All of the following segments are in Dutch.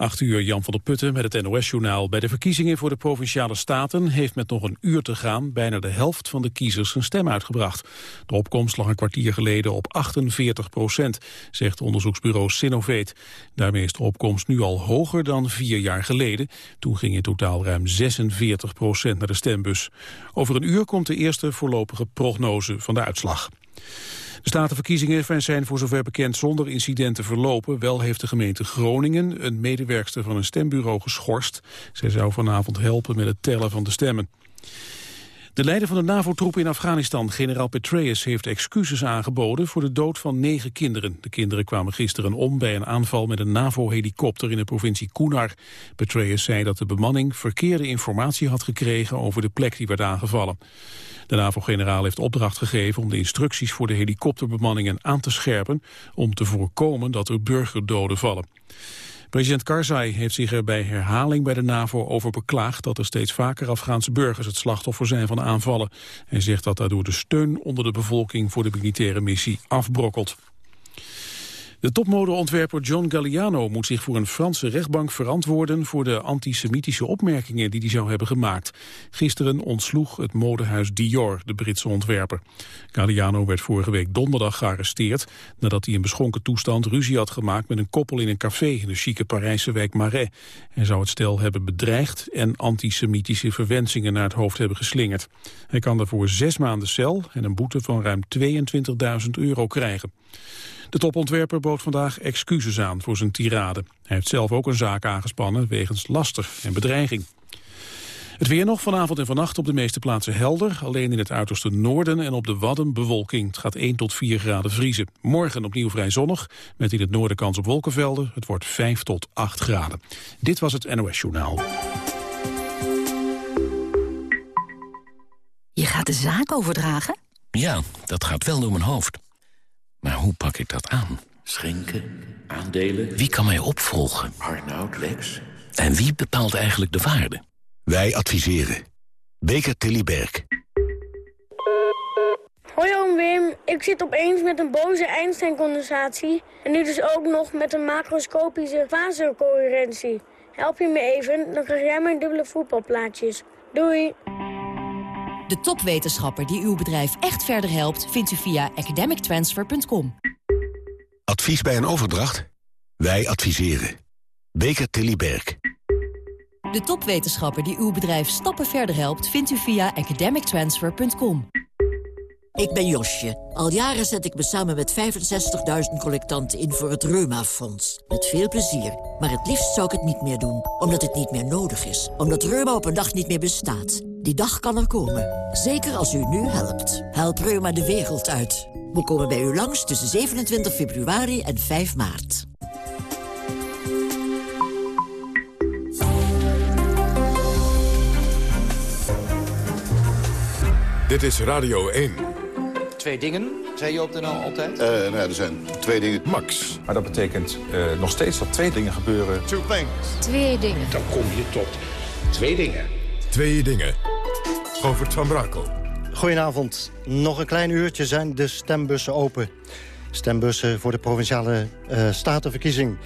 8 uur Jan van der Putten met het NOS-journaal. Bij de verkiezingen voor de Provinciale Staten heeft met nog een uur te gaan... bijna de helft van de kiezers zijn stem uitgebracht. De opkomst lag een kwartier geleden op 48 procent, zegt onderzoeksbureau Sinovate. Daarmee is de opkomst nu al hoger dan vier jaar geleden. Toen ging in totaal ruim 46 procent naar de stembus. Over een uur komt de eerste voorlopige prognose van de uitslag. De statenverkiezingen zijn voor zover bekend zonder incidenten verlopen. Wel heeft de gemeente Groningen een medewerkster van een stembureau geschorst. Zij zou vanavond helpen met het tellen van de stemmen. De leider van de NAVO-troepen in Afghanistan, generaal Petraeus, heeft excuses aangeboden voor de dood van negen kinderen. De kinderen kwamen gisteren om bij een aanval met een NAVO-helikopter in de provincie Kunar. Petraeus zei dat de bemanning verkeerde informatie had gekregen over de plek die werd aangevallen. De NAVO-generaal heeft opdracht gegeven om de instructies voor de helikopterbemanningen aan te scherpen om te voorkomen dat er burgerdoden vallen. President Karzai heeft zich er bij herhaling bij de NAVO over beklaagd dat er steeds vaker Afghaanse burgers het slachtoffer zijn van aanvallen. Hij zegt dat daardoor de steun onder de bevolking voor de militaire missie afbrokkelt. De topmodeontwerper John Galliano moet zich voor een Franse rechtbank verantwoorden voor de antisemitische opmerkingen die hij zou hebben gemaakt. Gisteren ontsloeg het modehuis Dior de Britse ontwerper. Galliano werd vorige week donderdag gearresteerd nadat hij in beschonken toestand ruzie had gemaakt met een koppel in een café in de chique Parijse wijk Marais. Hij zou het stel hebben bedreigd en antisemitische verwensingen naar het hoofd hebben geslingerd. Hij kan daarvoor zes maanden cel en een boete van ruim 22.000 euro krijgen. De topontwerper bood vandaag excuses aan voor zijn tirade. Hij heeft zelf ook een zaak aangespannen wegens laster en bedreiging. Het weer nog vanavond en vannacht op de meeste plaatsen helder. Alleen in het uiterste noorden en op de Wadden bewolking. Het gaat 1 tot 4 graden vriezen. Morgen opnieuw vrij zonnig, met in het noorden kans op wolkenvelden. Het wordt 5 tot 8 graden. Dit was het NOS Journaal. Je gaat de zaak overdragen? Ja, dat gaat wel door mijn hoofd. Maar hoe pak ik dat aan? Schenken, aandelen... Wie kan mij opvolgen? Arnoud, Lex... En wie bepaalt eigenlijk de waarde? Wij adviseren. Beker Tilly Berg. Hoi oom Wim, ik zit opeens met een boze Einstein-condensatie... en nu dus ook nog met een macroscopische fasecoherentie. Help je me even, dan krijg jij mijn dubbele voetbalplaatjes. Doei! De topwetenschapper die uw bedrijf echt verder helpt... vindt u via academictransfer.com. Advies bij een overdracht? Wij adviseren. Beker Tilly Berg. De topwetenschapper die uw bedrijf stappen verder helpt... vindt u via academictransfer.com. Ik ben Josje. Al jaren zet ik me samen met 65.000 collectanten in voor het Reuma-fonds. Met veel plezier. Maar het liefst zou ik het niet meer doen. Omdat het niet meer nodig is. Omdat Reuma op een dag niet meer bestaat. Die dag kan er komen. Zeker als u nu helpt. Help Reuma de wereld uit. We komen bij u langs tussen 27 februari en 5 maart. Dit is Radio 1. Twee dingen, zei je op de NL altijd? Uh, nou er zijn twee dingen. Max. Maar dat betekent uh, nog steeds dat twee dingen gebeuren. Two things. Twee dingen. Dan kom je tot twee dingen. Twee dingen. Govert van Brakel. Goedenavond. Nog een klein uurtje zijn de stembussen open. Stembussen voor de Provinciale uh, Statenverkiezing.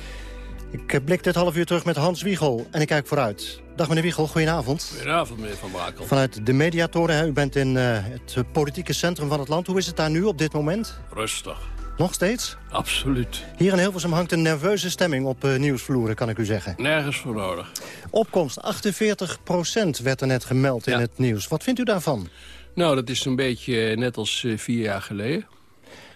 Ik blik dit half uur terug met Hans Wiegel en ik kijk vooruit. Dag meneer Wiegel, goedenavond. Goedenavond meneer Van Brakel. Vanuit de Mediatoren, u bent in uh, het politieke centrum van het land. Hoe is het daar nu op dit moment? Rustig. Nog steeds? Absoluut. Hier in Hilversum hangt een nerveuze stemming op uh, nieuwsvloeren, kan ik u zeggen. Nergens voor nodig. Opkomst 48% werd er net gemeld ja. in het nieuws. Wat vindt u daarvan? Nou, dat is een beetje net als uh, vier jaar geleden.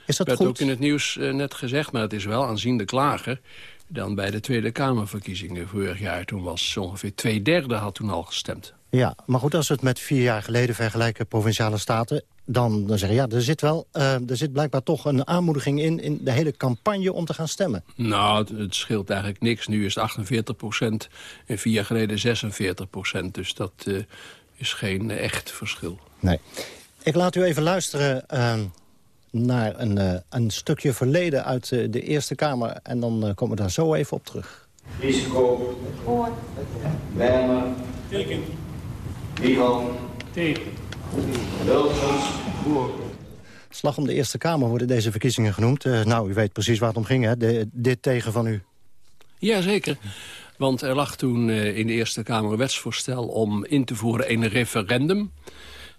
Is dat werd goed? ook in het nieuws uh, net gezegd, maar het is wel aanzienlijk klager dan bij de Tweede Kamerverkiezingen vorig jaar. Toen was ongeveer twee derde had toen al gestemd. Ja, maar goed, als we het met vier jaar geleden vergelijken, provinciale staten... dan, dan zeggen ja, er zit, wel, uh, er zit blijkbaar toch een aanmoediging in... in de hele campagne om te gaan stemmen. Nou, het, het scheelt eigenlijk niks. Nu is het 48 procent en vier jaar geleden 46 procent. Dus dat uh, is geen echt verschil. Nee. Ik laat u even luisteren... Uh, naar een, uh, een stukje verleden uit uh, de Eerste Kamer. En dan uh, komen we daar zo even op terug. Risico. Voor. Bijlmer. Teken. Wiegel. Tegen. Wilsons. Voor. Slag om de Eerste Kamer worden deze verkiezingen genoemd. nou, u weet precies waar het om ging, hè? De, dit tegen van u. Jazeker. Want er lag toen in de Eerste Kamer een wetsvoorstel om in te voeren een referendum.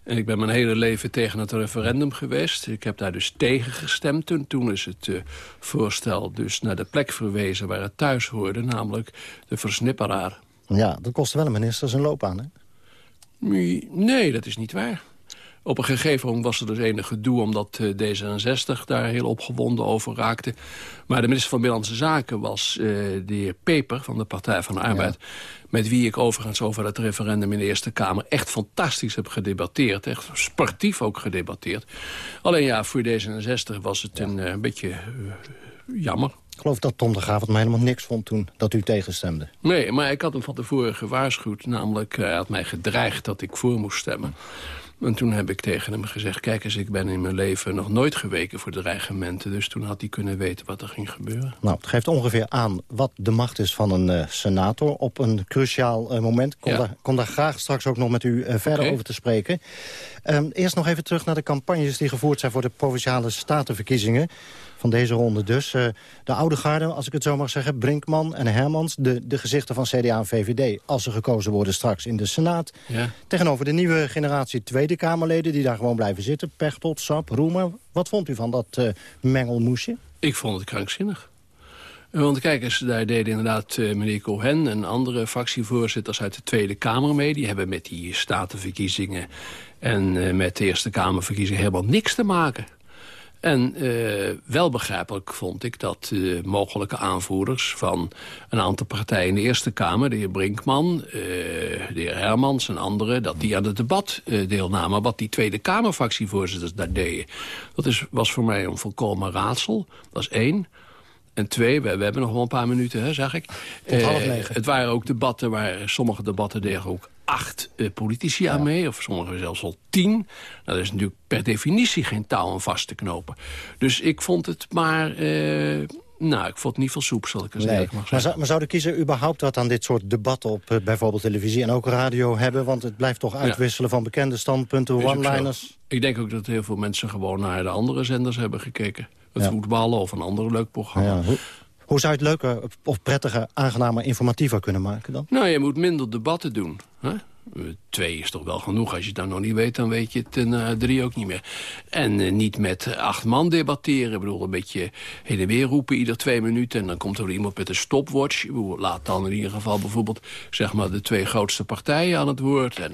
En ik ben mijn hele leven tegen het referendum geweest. Ik heb daar dus tegen gestemd. Toen, toen is het voorstel dus naar de plek verwezen waar het thuis hoorde. Namelijk de versnipperaar. Ja, dat kostte wel een minister zijn loopbaan, hè? Nee, dat is niet waar. Op een gegeven moment was er dus enig gedoe... omdat eh, D66 daar heel opgewonden over raakte. Maar de minister van Binnenlandse Zaken was uh, de heer Peper... van de Partij van de Arbeid. Met wie ik overigens over het referendum in de Eerste Kamer... echt fantastisch heb gedebatteerd. Echt sportief ook gedebatteerd. Alleen ja, voor D66 was het een, uh, beetje jammer. Ik geloof dat Tom de Graaf het mij helemaal niks vond toen dat u tegenstemde. Nee, maar ik had hem van tevoren gewaarschuwd. Namelijk, hij had mij gedreigd dat ik voor moest stemmen. En toen heb ik tegen hem gezegd... kijk eens, ik ben in mijn leven nog nooit geweken voor dreigementen. Dus toen had hij kunnen weten wat er ging gebeuren. Nou, het geeft ongeveer aan wat de macht is van een uh, senator... op een cruciaal uh, moment. Kom, ja. daar, kom, daar, graag straks ook nog met u uh, verder okay. over te spreken. Um, eerst nog even terug naar de campagnes die gevoerd zijn... voor de Provinciale Statenverkiezingen van deze ronde dus. Uh, de oude garde, als ik het zo mag zeggen, Brinkman en Hermans... de, de gezichten van CDA en VVD, als ze gekozen worden straks in de Senaat. Ja. Tegenover de nieuwe generatie Tweede Kamerleden... die daar gewoon blijven zitten, Pechtold, Sap, Roemer. Wat vond u van dat uh, mengelmoesje? Ik vond het krankzinnig. Want kijk eens, daar deden inderdaad uh, meneer Cohen en andere fractievoorzitters uit de Tweede Kamer mee. Die hebben met die statenverkiezingen en uh, met de Eerste Kamerverkiezingen helemaal niks te maken. En uh, wel begrijpelijk vond ik dat uh, mogelijke aanvoerders van een aantal partijen in de Eerste Kamer... de heer Brinkman, uh, de heer Hermans en anderen... dat die aan het debat deelnamen. Wat die Tweede Kamerfractievoorzitters daar deden. Dat is, was voor mij een volkomen raadsel. Dat is één. En twee, we, we, hebben nog wel een paar minuten, hè, zeg ik. Tot half negen. Het waren ook debatten waar sommige debatten deden ook acht uh, politici ja. aan mee. Of sommigen zelfs al tien. Nou, dat is natuurlijk per definitie geen touw aan vast te knopen. Dus ik vond het maar... Uh, nou, ik vond het niet veel soep, zal ik eens nee. eerlijk maar maar, zeggen. zou, maar zou de kiezer überhaupt wat aan dit soort debatten op uh, bijvoorbeeld televisie en ook radio hebben? Want het blijft toch uitwisselen ja. van bekende standpunten, one-liners? Ik denk ook dat heel veel mensen gewoon naar de andere zenders hebben gekeken. Het ja. voetballen of een ander leuk programma. Ja, hoe, zou je het leuker of prettiger, aangenamer, informatiever kunnen maken dan? Nou, je moet minder debatten doen. Hè? Twee is toch wel genoeg. Als je het dan nog niet weet, dan weet je het en uh, drie ook niet meer. En uh, niet met acht man debatteren. Ik bedoel, een beetje heen en weer roepen ieder twee minuten. En dan komt er iemand met een stopwatch. Laat dan in ieder geval bijvoorbeeld zeg maar, de twee grootste partijen aan het woord. En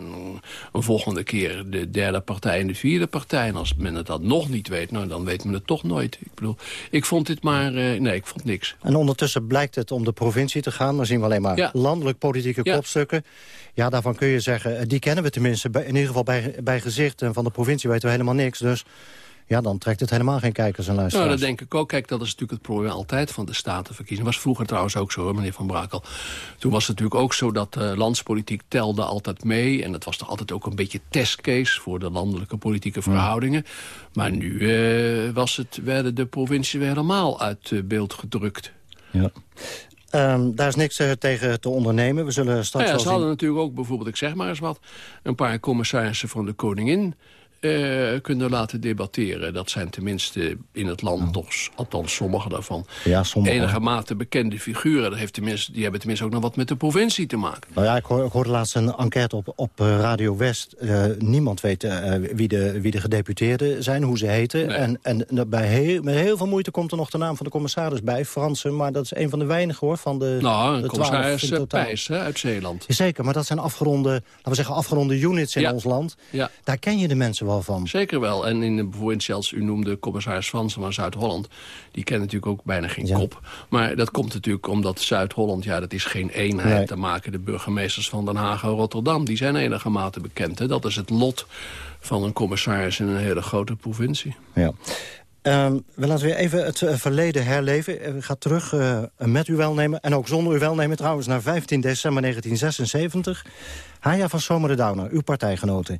een volgende keer de derde partij en de vierde partij. En als men het dan nog niet weet, nou, dan weet men het toch nooit. Ik bedoel, ik vond dit maar... Uh, nee, ik vond niks. En ondertussen blijkt het om de provincie te gaan. Dan zien we alleen maar ja. landelijk politieke ja. kopstukken. Ja, daarvan kun je zeggen, die kennen we tenminste. In ieder geval bij, bij gezicht. En van de provincie weten we helemaal niks. Dus ja, dan trekt het helemaal geen kijkers en luisteraars. Nou, dat denk ik ook. Kijk, dat is natuurlijk het probleem altijd van de statenverkiezingen. was vroeger trouwens ook zo, hoor, meneer Van Brakel. Toen was het natuurlijk ook zo dat de uh, landspolitiek telde altijd mee. En dat was toch altijd ook een beetje testcase voor de landelijke politieke verhoudingen. Ja. Maar nu uh, was het, werden de provincies weer helemaal uit uh, beeld gedrukt. Ja. Um, daar is niks uh, tegen te ondernemen. We zullen straks nou ja, wel ze hadden natuurlijk ook bijvoorbeeld, ik zeg maar eens wat... een paar commissarissen van de koningin uh, kunnen laten debatteren. Dat zijn tenminste in het land toch, althans sommige daarvan... Ja, sommige. enige mate bekende figuren. Dat heeft tenminste, die hebben tenminste ook nog wat met de provincie te maken. Nou ja, ik, hoor, ik hoorde laatst een enquête op, op Radio West. Uh, niemand weet uh, wie, de, wie de gedeputeerden zijn, hoe ze heten. Nee. En, en bij heel, met heel veel moeite komt er nog de naam van de commissaris bij. Fransen, maar dat is een van de weinigen hoor. Van de, nou, de commissaris Pijs hè, uit Zeeland. Zeker, maar dat zijn afgeronde, laten we zeggen, afgeronde units in ja. ons land. Ja. Daar ken je de mensen wel van. Zeker wel. En in de provincie, als u noemde commissaris Fransen van Zuid-Holland... die kennen natuurlijk ook bijna geen Ja. kop. Maar dat komt natuurlijk omdat Zuid-Holland... ja, dat is geen eenheid Nee. te maken. De burgemeesters van Den Haag en Rotterdam... die zijn enige mate bekend. Hè. Dat is het lot van een commissaris in een hele grote provincie. Ja. Um, we laten weer even het uh, verleden herleven. Uh, gaat terug uh, met uw welnemen en ook zonder uw welnemen trouwens... naar 15 december 1976. Haya van Zomeren Downer, uw partijgenote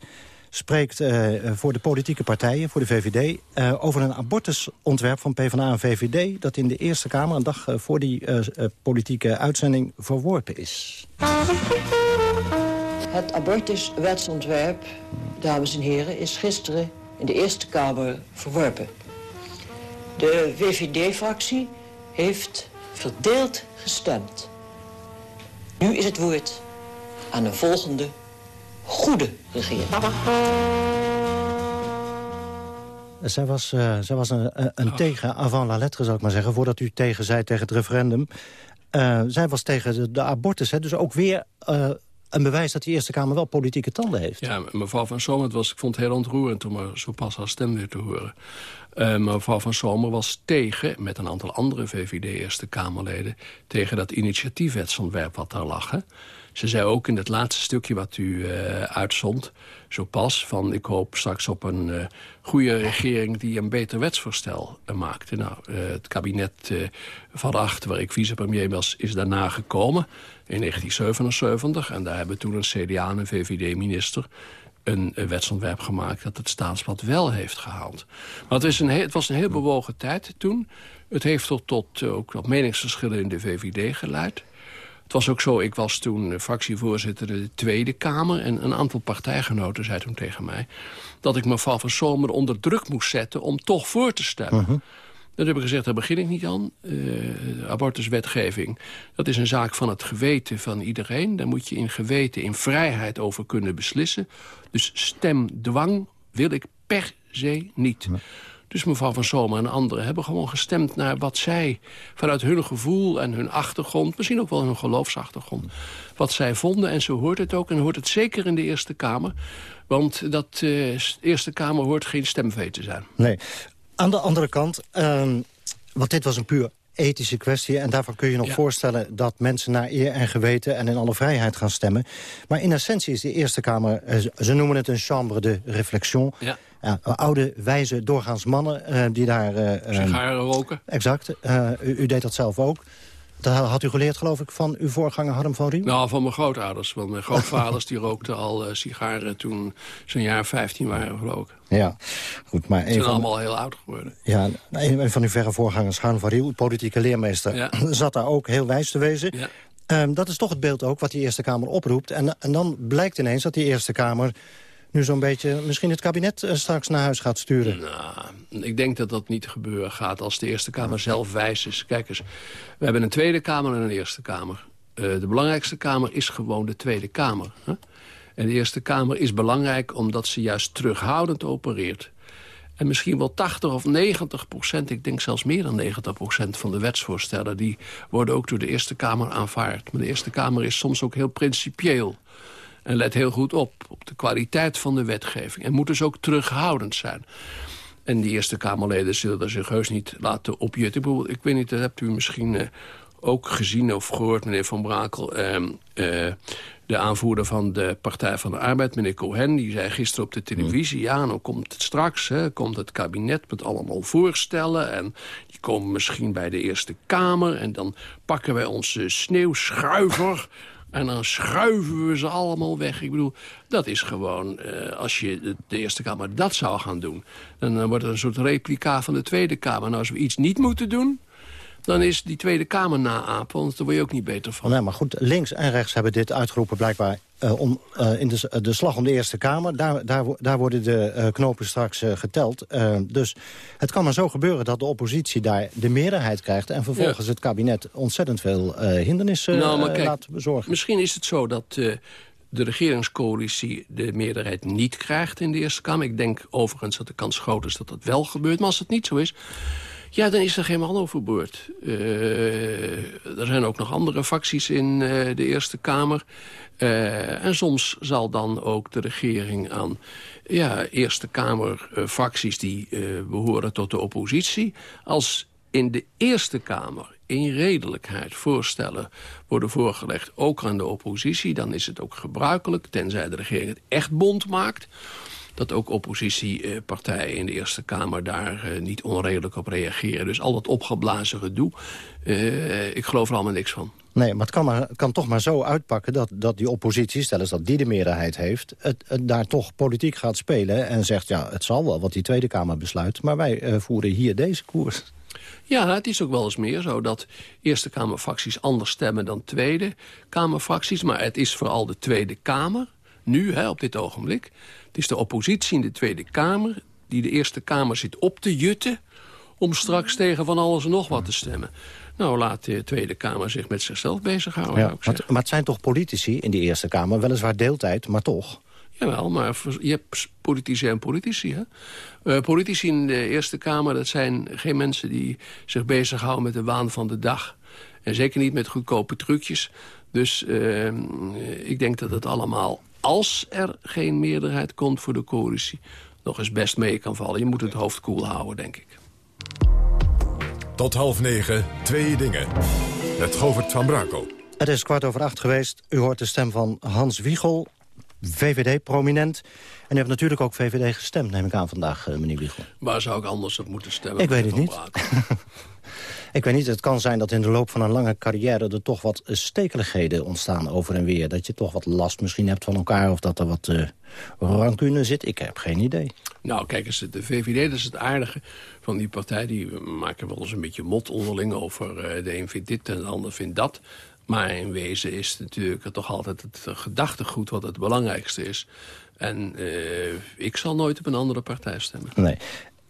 spreekt uh, voor de politieke partijen, voor de VVD... Uh, over een abortusontwerp van PvdA en VVD... dat in de Eerste Kamer een dag voor die politieke uitzending verworpen is. Het abortuswetsontwerp, dames en heren, is gisteren in de Eerste Kamer verworpen. De VVD-fractie heeft verdeeld gestemd. Nu is het woord aan de volgende goede regering. Zij was, uh, zij was een, een oh. tegen avant la lettre, zou ik maar zeggen... voordat u tegen zei tegen het referendum. Uh, zij was tegen de, de abortus, hè, dus ook weer... Uh, een bewijs dat de Eerste Kamer wel politieke tanden heeft. Ja, mevrouw Van Zomer, was, ik vond het heel ontroerend... om maar zo pas haar stem weer te horen. Uh, mevrouw Van Zomer was tegen, met een aantal andere VVD-Eerste Kamerleden... tegen dat initiatiefwetsontwerp wat daar lag. Hè. Ze zei ook in het laatste stukje wat u uh, uitzond, zo pas... van ik hoop straks op een uh, goede regering die een beter wetsvoorstel uh, maakte. Nou, het kabinet van acht, waar ik vicepremier was, is daarna gekomen in 1977. En daar hebben toen een CDA en een VVD-minister een, wetsontwerp gemaakt... dat het staatsblad wel heeft gehaald. Maar het, is een het was een heel bewogen tijd toen. Het heeft tot, tot ook wat meningsverschillen in de VVD geleid. Het was ook zo, ik was toen fractievoorzitter in de Tweede Kamer... en een aantal partijgenoten zei toen tegen mij... dat ik mevrouw van Zomer onder druk moest zetten om toch voor te stemmen. Uh Dat heb ik gezegd, daar begin ik niet aan. Uh, abortuswetgeving, dat is een zaak van het geweten van iedereen. Daar moet je in geweten, in vrijheid over kunnen beslissen. Dus stemdwang wil ik per se niet. Dus mevrouw Van Zomer en anderen hebben gewoon gestemd naar wat zij... vanuit hun gevoel en hun achtergrond, misschien ook wel hun geloofsachtergrond... wat zij vonden en zo hoort het ook. En hoort het zeker in de Eerste Kamer. Want dat uh, Eerste Kamer hoort geen stemvee te zijn. Nee. Aan de andere kant, uh, want dit was een puur ethische kwestie. En daarvan kun je nog voorstellen dat mensen naar eer en geweten... en in alle vrijheid gaan stemmen. Maar in essentie is de Eerste Kamer, eh, ze noemen het een chambre de réflexion. Ja. Ja, oude, wijze, doorgaans mannen uh, die daar... Uh, Sigaren roken. Exact. Uh, u, u, deed dat zelf ook. Dat had u geleerd, geloof ik, van uw voorganger Harm van Riem? Nou, van mijn grootouders. Want mijn grootvaders die rookten al uh, sigaren toen ze een jaar 15 waren, geloof ik. Ja, goed. Maar ze zijn van, allemaal heel oud geworden. Ja, een van uw verre voorgangers, Harm van Riel, politieke leermeester... Ja. zat daar ook heel wijs te wezen. Ja. Um, dat is toch het beeld ook wat die Eerste Kamer oproept. En, en dan blijkt ineens dat die Eerste Kamer nu zo'n beetje misschien het kabinet eh, straks naar huis gaat sturen? Nou, ik denk dat dat niet gebeuren gaat als de Eerste Kamer zelf wijs is. Kijk eens, we hebben een Tweede Kamer en een Eerste Kamer. Uh, de belangrijkste Kamer is gewoon de Tweede Kamer. Hè? En de Eerste Kamer is belangrijk omdat ze juist terughoudend opereert. En misschien wel 80 of 90 procent, ik denk zelfs meer dan 90 procent van de wetsvoorstellen... die worden ook door de Eerste Kamer aanvaard. Maar de Eerste Kamer is soms ook heel principieel. En let heel goed op, op de kwaliteit van de wetgeving. En moet dus ook terughoudend zijn. En die Eerste Kamerleden zullen zich heus niet laten opjutten. Ik weet niet, dat hebt u misschien uh, ook gezien of gehoord, meneer Van Brakel... Uh, uh, de aanvoerder van de Partij van de Arbeid, meneer Cohen... die zei gisteren op de televisie... ja, dan komt het straks, hè, komt het kabinet met allemaal voorstellen... en die komen misschien bij de Eerste Kamer... en dan pakken wij onze sneeuwschuiver... En dan schuiven we ze allemaal weg. Ik bedoel, dat is gewoon, uh, als je de Eerste Kamer dat zou gaan doen... dan wordt het een soort replica van de Tweede Kamer. Nou, als we iets niet moeten doen dan is die Tweede Kamer naapen. Want daar word je ook niet beter van. Nee, maar goed, links en rechts hebben dit uitgeroepen blijkbaar... Uh, om, uh, in de, de slag om de Eerste Kamer. Daar, daar, daar worden de uh, knopen straks geteld. dus het kan maar zo gebeuren dat de oppositie daar de meerderheid krijgt... en vervolgens het kabinet ontzettend veel hindernissen nou, kijk, laat bezorgen. Misschien is het zo dat de regeringscoalitie de meerderheid niet krijgt in de Eerste Kamer. Ik denk overigens dat de kans groot is dat dat wel gebeurt. Maar als het niet zo is, ja, dan is er geen man overboord. Uh, er zijn ook nog andere facties in uh, de Eerste Kamer. Uh, en soms zal dan ook de regering aan ja, Eerste Kamer facties die behoren tot de oppositie... als in de Eerste Kamer in redelijkheid voorstellen worden voorgelegd... ook aan de oppositie, dan is het ook gebruikelijk... tenzij de regering het echt bond maakt dat ook oppositiepartijen in de Eerste Kamer daar eh, niet onredelijk op reageren. Dus al dat opgeblazen gedoe, uh, ik geloof er allemaal niks van. Nee, maar het kan, maar, kan toch maar zo uitpakken dat, dat die oppositie, stel eens dat die de meerderheid heeft... Het, daar toch politiek gaat spelen en zegt, ja, het zal wel wat die Tweede Kamer besluit... maar wij uh, voeren hier deze koers. Ja, het is ook wel eens meer zo dat Eerste Kamerfracties anders stemmen dan Tweede Kamerfracties. Maar het is vooral de Tweede Kamer, nu, hè, op dit ogenblik... Het is de oppositie in de Tweede Kamer die de Eerste Kamer zit op te jutten... om straks tegen van alles en nog wat te stemmen. Nou, laat de Tweede Kamer zich met zichzelf bezighouden. Ja, maar, maar het zijn toch politici in die Eerste Kamer, weliswaar deeltijd, maar toch? Jawel, maar je hebt politici en politici. Hè? Uh, politici in de Eerste Kamer, dat zijn geen mensen die zich bezighouden met de waan van de dag. En zeker niet met goedkope trucjes. Dus uh, ik denk dat het allemaal, als er geen meerderheid komt voor de coalitie... nog eens best mee kan vallen. Je moet het hoofd koel houden, denk ik. Tot half negen, twee dingen. Met Govert van Brakel. Het is kwart over acht geweest. U hoort de stem van Hans Wiegel, VVD-prominent. En u hebt natuurlijk ook VVD gestemd, neem ik aan vandaag, uh, meneer Wiegel. Waar zou ik anders op moeten stemmen? Ik weet het niet. ik weet niet, het kan zijn dat in de loop van een lange carrière... er toch wat stekeligheden ontstaan over en weer. Dat je toch wat last misschien hebt van elkaar... of dat er wat uh, rancune zit. Ik heb geen idee. Nou, kijk eens, de VVD, dat is het aardige van die partij. Die maken wel eens een beetje mot onderling over... Uh, de een vindt dit en de ander vindt dat. Maar in wezen is het natuurlijk toch altijd het gedachtegoed wat het belangrijkste is. En uh, ik zal nooit op een andere partij stemmen. Nee.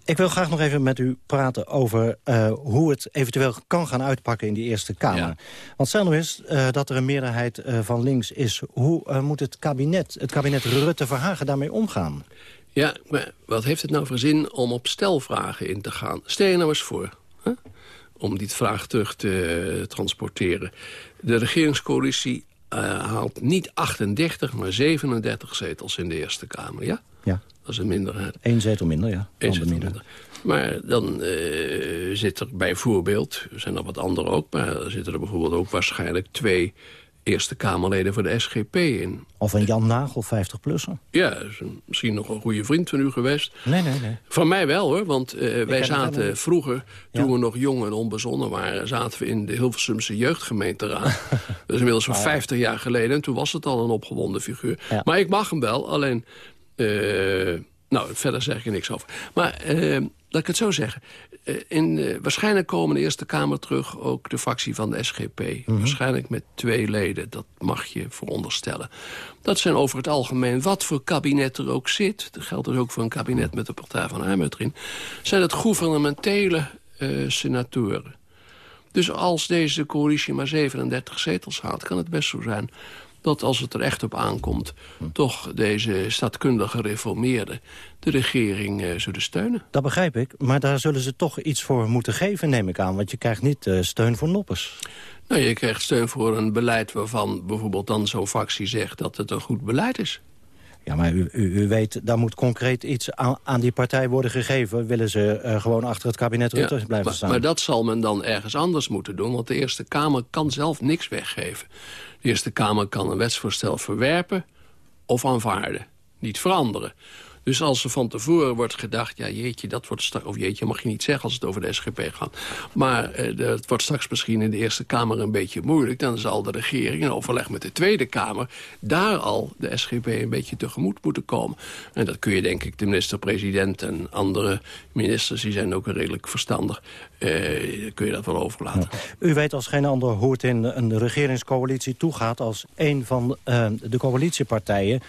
Ik wil graag nog even met u praten over uh, hoe het eventueel kan gaan uitpakken in die Eerste Kamer. Ja. Want stel nou eens uh, dat er een meerderheid van links is. Hoe moet het kabinet, het kabinet Rutte-Verhagen daarmee omgaan? Ja, maar wat heeft het nou voor zin om op stelvragen in te gaan? Stel je nou eens voor... Hè? om die vraag terug te transporteren. De regeringscoalitie haalt niet 38, maar 37 zetels in de Eerste Kamer, ja? Ja. Dat is een minderheid. Eén zetel minder, ja. Eén zetel minder. Maar dan uh, zit er bijvoorbeeld, er zijn er wat andere ook... maar er zitten er bijvoorbeeld ook waarschijnlijk twee Eerste Kamerleden voor de SGP in. Of een Jan Nagel, 50-plusser? Ja, is misschien nog een goede vriend van u geweest. Nee, nee, nee. Van mij wel, hoor. Want uh, wij zaten vroeger, toen we nog jong en onbezonnen waren... zaten we in de Hilversumse jeugdgemeenteraad. dat is inmiddels van 50 jaar geleden. En toen was het al een opgewonden figuur. Ja. Maar ik mag hem wel, alleen... Uh, nou, verder zeg ik er niks over. Maar uh, laat ik het zo zeggen. In, uh, waarschijnlijk komen de Eerste Kamer terug ook de fractie van de SGP. Mm -hmm. Waarschijnlijk met twee leden, dat mag je veronderstellen. Dat zijn over het algemeen, wat voor kabinet er ook zit... dat geldt dus ook voor een kabinet met de Partij van Arbeid erin... zijn het gouvernementele uh, senatoren. Dus als deze coalitie maar 37 zetels haalt... kan het best zo zijn dat als het er echt op aankomt... Hm. toch deze staatkundige gereformeerden de regering uh, zullen steunen. Dat begrijp ik, maar daar zullen ze toch iets voor moeten geven, neem ik aan. Want je krijgt niet uh, steun voor noppers. Nou, je krijgt steun voor een beleid waarvan bijvoorbeeld dan zo'n fractie zegt... dat het een goed beleid is. Ja, maar u, u, u, weet, daar moet concreet iets aan, aan, die partij worden gegeven. Willen ze uh, gewoon achter het kabinet Rutte ja, blijven maar, staan? Maar dat zal men dan ergens anders moeten doen. Want de Eerste Kamer kan zelf niks weggeven. De Eerste Kamer kan een wetsvoorstel verwerpen of aanvaarden. Niet veranderen. Dus als er van tevoren wordt gedacht... ja, jeetje, dat wordt straks... of jeetje mag je niet zeggen als het over de SGP gaat. Maar uh, het wordt straks misschien in de Eerste Kamer een beetje moeilijk... dan zal de regering in overleg met de Tweede Kamer... daar al de SGP een beetje tegemoet moeten komen. En dat kun je denk ik de minister-president en andere ministers... die zijn ook redelijk verstandig... Uh, kun je dat wel overlaten. U weet als geen ander hoe het in een regeringscoalitie toegaat... als een van uh, de coalitiepartijen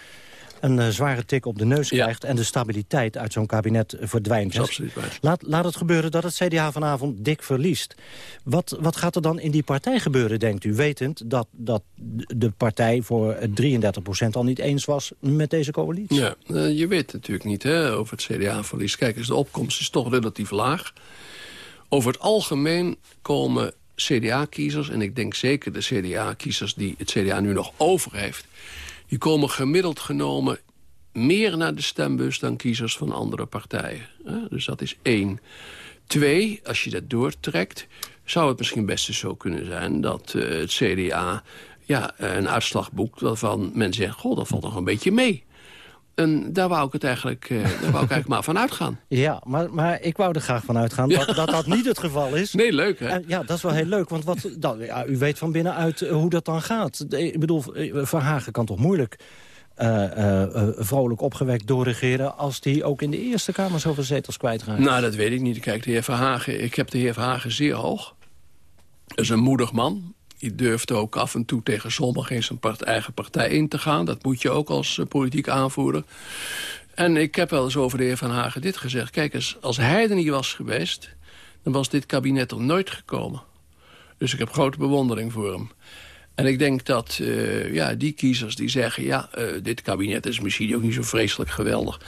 een uh, zware tik op de neus krijgt... Ja. en de stabiliteit uit zo'n kabinet verdwijnt. Dat is absoluut. Laat, laat het gebeuren dat het CDA vanavond dik verliest. Wat, wat gaat er dan in die partij gebeuren, denkt u? Wetend dat, dat de partij voor 33% al niet eens was met deze coalitie. Ja, uh, je weet natuurlijk niet hè, over het CDA-verlies. Kijk eens, de opkomst is toch relatief laag. Over het algemeen komen CDA-kiezers... en ik denk zeker de CDA-kiezers die het CDA nu nog over heeft die komen gemiddeld genomen meer naar de stembus dan kiezers van andere partijen. Dus dat is één. Twee, als je dat doortrekt, zou het misschien best eens zo kunnen zijn... dat uh, het CDA ja, een uitslag boekt waarvan men zegt... goh, dat valt toch een beetje mee. En daar wou ik het eigenlijk, uh, daar wou ik eigenlijk maar van uitgaan. Ja, maar, maar ik wou er graag van uitgaan dat, dat dat niet het geval is. Nee, leuk hè? En, ja, dat is wel heel leuk, want wat, ja, u weet van binnenuit uh, hoe dat dan gaat. Ik bedoel, Verhagen kan toch moeilijk uh, vrolijk opgewekt doorregeren... als die ook in de Eerste Kamer zoveel zetels kwijtraakt? Nou, dat weet ik niet. Kijk, de heer Verhagen, ik heb de heer Verhagen zeer hoog. Dat is een moedig man. Die durft ook af en toe tegen sommigen in zijn part eigen partij in te gaan. Dat moet je ook als uh, politiek aanvoerder. En ik heb wel eens over de heer Van Hagen dit gezegd. Kijk eens, als hij er niet was geweest... dan was dit kabinet er nooit gekomen. Dus ik heb grote bewondering voor hem. En ik denk dat uh, ja, die kiezers die zeggen... ja, uh, dit kabinet is misschien ook niet zo vreselijk geweldig.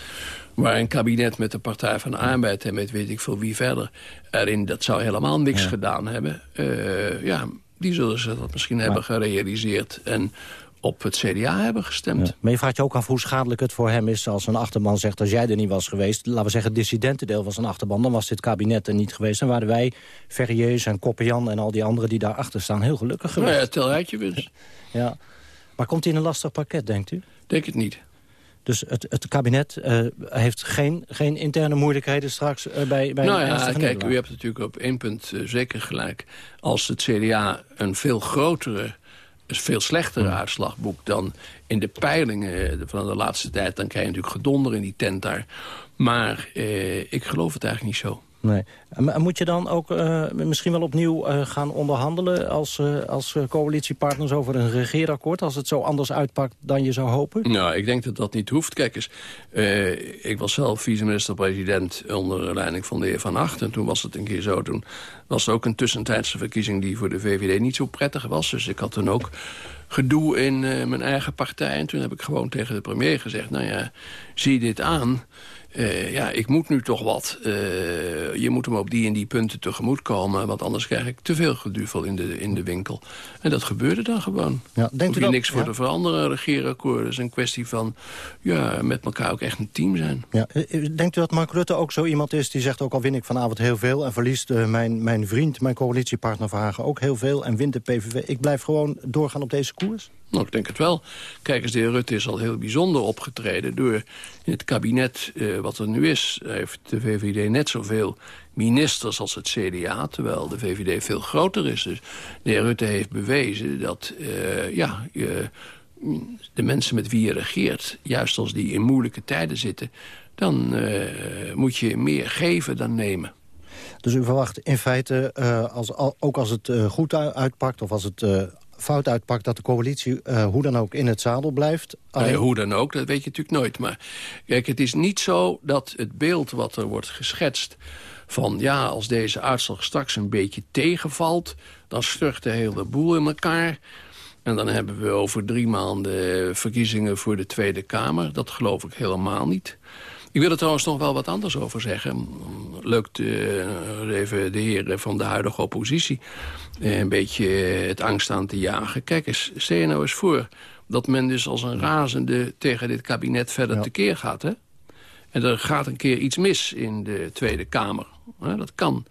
Maar een kabinet met de Partij van de Arbeid... en met weet ik veel wie verder erin... dat zou helemaal niks ja. gedaan hebben. Uh, ja, die zullen ze dat misschien maar... hebben gerealiseerd. En op het CDA hebben gestemd. Ja. Maar je vraagt je ook af hoe schadelijk het voor hem is als een achterban zegt... als jij er niet was geweest, laten we zeggen het dissidentendeel was een achterban... dan was dit kabinet er niet geweest. Dan waren wij, Ferriers en Koppenjan en al die anderen die daarachter staan... heel gelukkig geweest. Nou ja, tel uit je winst. ja. Maar komt hij in een lastig pakket, denkt u? Denk het niet. Dus het, het kabinet uh, heeft geen, geen interne moeilijkheden straks uh, bij, bij Nou ja, kijk, u hebt natuurlijk op één punt uh, zeker gelijk. Als het CDA een veel grotere veel slechtere uitslag boekt dan in de peilingen van de laatste tijd. Dan krijg je natuurlijk gedonder in die tent daar. Maar eh, ik geloof het eigenlijk niet zo. Nee. Moet je dan ook uh, misschien wel opnieuw uh, gaan onderhandelen... als, uh, als coalitiepartners over een regeerakkoord... als het zo anders uitpakt dan je zou hopen? Nou, ik denk dat dat niet hoeft. Kijk eens, ik was zelf vice-minister-president... onder leiding van de heer Van Acht. En toen was het een keer zo. Toen was er ook een tussentijdse verkiezing... die voor de VVD niet zo prettig was. Dus ik had toen ook gedoe in mijn eigen partij. En toen heb ik gewoon tegen de premier gezegd... nou ja, zie dit aan... Uh, ja, ik moet nu toch wat. Uh, je moet hem op die en die punten tegemoet komen. Want anders krijg ik te veel geduvel in de, in de winkel. En dat gebeurde dan gewoon. Ja, denkt Hoef je niks voor ja? te veranderen, regeerakkoord. Het is een kwestie van ja, met elkaar ook echt een team zijn. Ja. Denkt u dat Mark Rutte ook zo iemand is die zegt... ook al win ik vanavond heel veel en verliest uh, mijn, mijn vriend... mijn coalitiepartner Verhagen ook heel veel en wint de PVV. Ik blijf gewoon doorgaan op deze koers? Nou, ik denk het wel. Kijk eens, de heer Rutte is al heel bijzonder opgetreden... door in het kabinet uh, wat er nu is... heeft de VVD net zoveel ministers als het CDA... terwijl de VVD veel groter is. Dus de heer Rutte heeft bewezen dat uh, ja, je, de mensen met wie je regeert... juist als die in moeilijke tijden zitten... dan uh, moet je meer geven dan nemen. Dus u verwacht in feite, als, ook als het goed uitpakt... of als het fout uitpakt dat de coalitie uh, hoe dan ook in het zadel blijft. Nee, hoe dan ook, dat weet je natuurlijk nooit. Maar kijk, het is niet zo dat het beeld wat er wordt geschetst... van ja, als deze uitslag straks een beetje tegenvalt... dan stort de hele boel in elkaar... En dan hebben we over drie maanden verkiezingen voor de Tweede Kamer. Dat geloof ik helemaal niet. Ik wil er trouwens nog wel wat anders over zeggen. Leuk te, even de heren van de huidige oppositie een beetje het angst aan te jagen. Kijk eens, stel je nou eens voor dat men dus als een razende tegen dit kabinet verder ja. tekeer gaat. Hè? En er gaat een keer iets mis in de Tweede Kamer. Dat kan.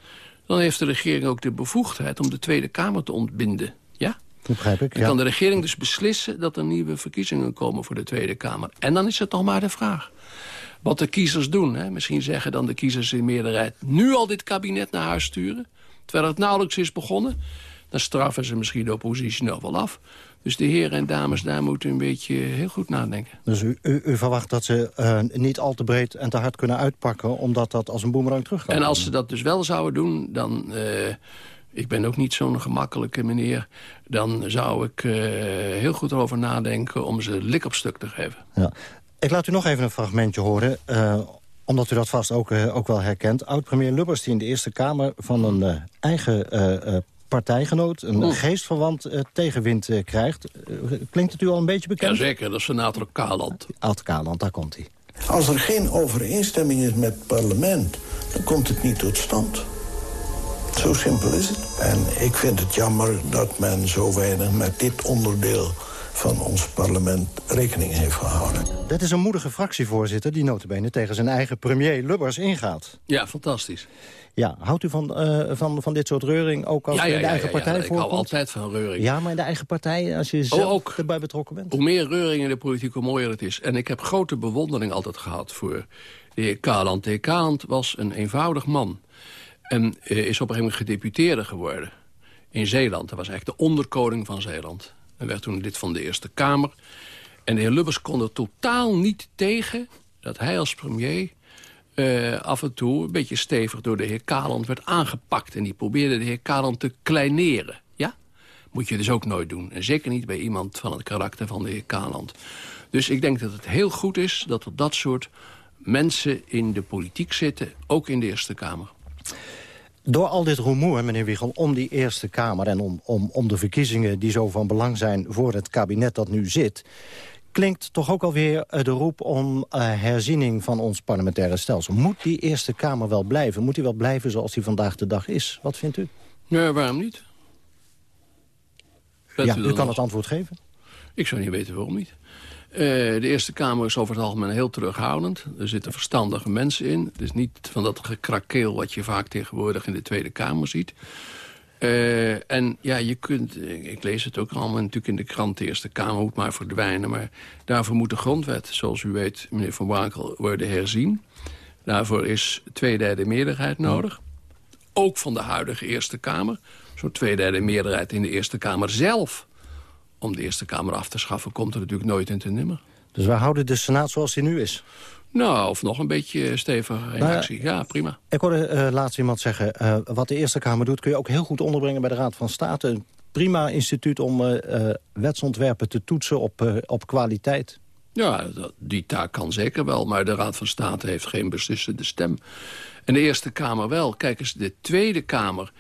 Dan heeft de regering ook de bevoegdheid om de Tweede Kamer te ontbinden. Ja? Dat begrijp ik, Dan kan de regering dus beslissen dat er nieuwe verkiezingen komen voor de Tweede Kamer. En dan is het toch maar de vraag wat de kiezers doen. Hè? Misschien zeggen dan de kiezers in meerderheid... nu al dit kabinet naar huis sturen, terwijl het nauwelijks is begonnen... dan straffen ze misschien de oppositie nog wel af. Dus de heren en dames daar moeten een beetje heel goed nadenken. Dus u, u, u verwacht dat ze uh, niet al te breed en te hard kunnen uitpakken... omdat dat als een boemerang teruggaat? En als ze dat dus wel zouden doen, dan... Uh, ik ben ook niet zo'n gemakkelijke meneer... dan zou ik uh, heel goed erover nadenken om ze lik op stuk te geven. Ja. Ik laat u nog even een fragmentje horen, uh, omdat u dat vast ook, uh, ook wel herkent. Oud-premier Lubbers die in de Eerste Kamer van een uh, eigen partijgenoot... een Oeh. geestverwant tegenwind krijgt. klinkt het u al een beetje bekend? Jazeker, dat is senator Kaland. Oud Kaland, daar komt hij. Als er geen overeenstemming is met het parlement... dan komt het niet tot stand. Zo simpel is het. En ik vind het jammer dat men zo weinig met dit onderdeel van ons parlement rekening heeft gehouden. Dat is een moedige fractievoorzitter die notabene tegen zijn eigen premier Lubbers ingaat. Ja, fantastisch. Ja, houdt u van, uh, van, van dit soort reuring ook als ja, ja, in de eigen ja, partij ja, voorkomt? Ik hou altijd van reuring. Ja, maar in de eigen partij, als je zelf oh, ook. erbij betrokken bent? Hoe meer reuring in de politiek, hoe mooier het is. En ik heb grote bewondering altijd gehad voor de heer Kaland. De heer Kaland was een eenvoudig man. En uh, is op een gegeven moment gedeputeerde geworden in Zeeland. Hij was eigenlijk de onderkoning van Zeeland. Hij werd toen lid van de Eerste Kamer. En de heer Lubbers kon er totaal niet tegen dat hij als premier... Uh, af en toe een beetje stevig door de heer Kaland werd aangepakt. En die probeerde de heer Kaland te kleineren. Ja? Moet je dus ook nooit doen. En zeker niet bij iemand van het karakter van de heer Kaland. Dus ik denk dat het heel goed is dat er dat soort mensen in de politiek zitten. Ook in de Eerste Kamer. Door al dit rumoer, meneer Wiegel, om die Eerste Kamer... en om, om, om de verkiezingen die zo van belang zijn voor het kabinet dat nu zit... klinkt toch ook alweer eh, de roep om uh, herziening van ons parlementaire stelsel. Moet die Eerste Kamer wel blijven? Moet die wel blijven zoals die vandaag de dag is? Wat vindt u? Ja, waarom niet? ja, u, u kan het antwoord geven. Ik zou niet weten waarom niet. Uh, de Eerste Kamer is over het algemeen heel terughoudend. Er zitten verstandige mensen in. Het is niet van dat gekrakeel wat je vaak tegenwoordig in de Tweede Kamer ziet. Uh, en ja, je kunt, ik lees het ook allemaal natuurlijk in de krant... de Eerste Kamer moet maar verdwijnen. Maar daarvoor moet de grondwet, zoals u weet, meneer Van Brakel, worden herzien. Daarvoor is tweederde meerderheid nodig. Ook van de huidige Eerste Kamer. Zo'n tweederde meerderheid in de Eerste Kamer zelf om de Eerste Kamer af te schaffen... komt er natuurlijk nooit in te nimmer. Dus wij houden de Senaat zoals die nu is? Nou, of nog een beetje stevige reactie. Nou, ja, prima. Ik hoorde uh, laatst iemand zeggen... Uh, wat de Eerste Kamer doet kun je ook heel goed onderbrengen bij de Raad van State. Een prima instituut om uh, wetsontwerpen te toetsen op, op kwaliteit. Ja, die taak kan zeker wel, maar de Raad van State heeft geen beslissende stem. En de Eerste Kamer wel. Kijk eens, de Tweede Kamer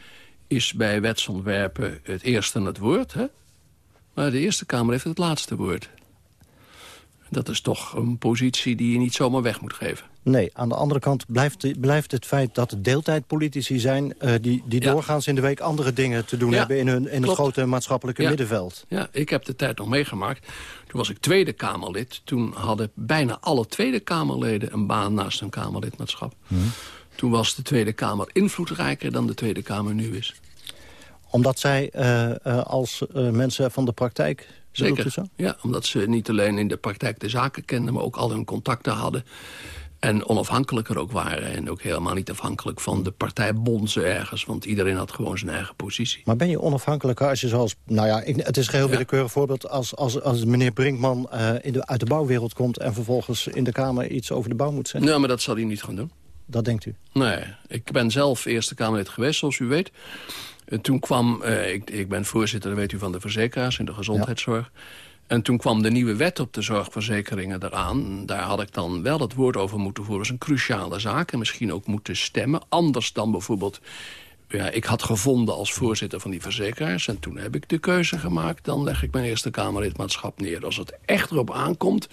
is bij wetsontwerpen het eerste aan het woord. Hè? Maar de Eerste Kamer heeft het laatste woord. Dat is toch een positie die je niet zomaar weg moet geven. Nee, aan de andere kant blijft, blijft het feit dat deeltijdpolitici zijn... Uh, die, die doorgaans in de week andere dingen te doen hebben... in, hun, in het grote maatschappelijke ja. middenveld. Ja, ik heb de tijd nog meegemaakt. Toen was ik Tweede Kamerlid. Toen hadden bijna alle Tweede Kamerleden een baan naast hun Kamerlidmaatschap. Hmm. Toen was de Tweede Kamer invloedrijker dan de Tweede Kamer nu is omdat zij uh, uh, als uh, mensen van de praktijk... Zeker, zo? ja, omdat ze niet alleen in de praktijk de zaken kenden... maar ook al hun contacten hadden. En onafhankelijker ook waren. En ook helemaal niet afhankelijk van de partijbonzen ergens. Want iedereen had gewoon zijn eigen positie. Maar ben je onafhankelijker als je zoals... Nou ja, ik, het is een heel willekeurig voorbeeld. Als, als, als meneer Brinkman in de, uit de bouwwereld komt... en vervolgens in de Kamer iets over de bouw moet zeggen. Nou, maar dat zal hij niet gaan doen. Dat denkt u? Nee, ik ben zelf Eerste Kamerlid geweest, zoals u weet. En toen kwam, uh, ik, ik ben voorzitter, weet u, van de verzekeraars in de gezondheidszorg. Ja. En toen kwam de nieuwe wet op de zorgverzekeringen eraan. Daar had ik dan wel het woord over moeten voeren. Dat is een cruciale zaak en misschien ook moeten stemmen. Anders dan bijvoorbeeld ja, ik had gevonden als voorzitter van die verzekeraars. En toen heb ik de keuze gemaakt. Dan leg ik mijn Eerste Kamerlidmaatschap neer. Als het echt erop aankomt,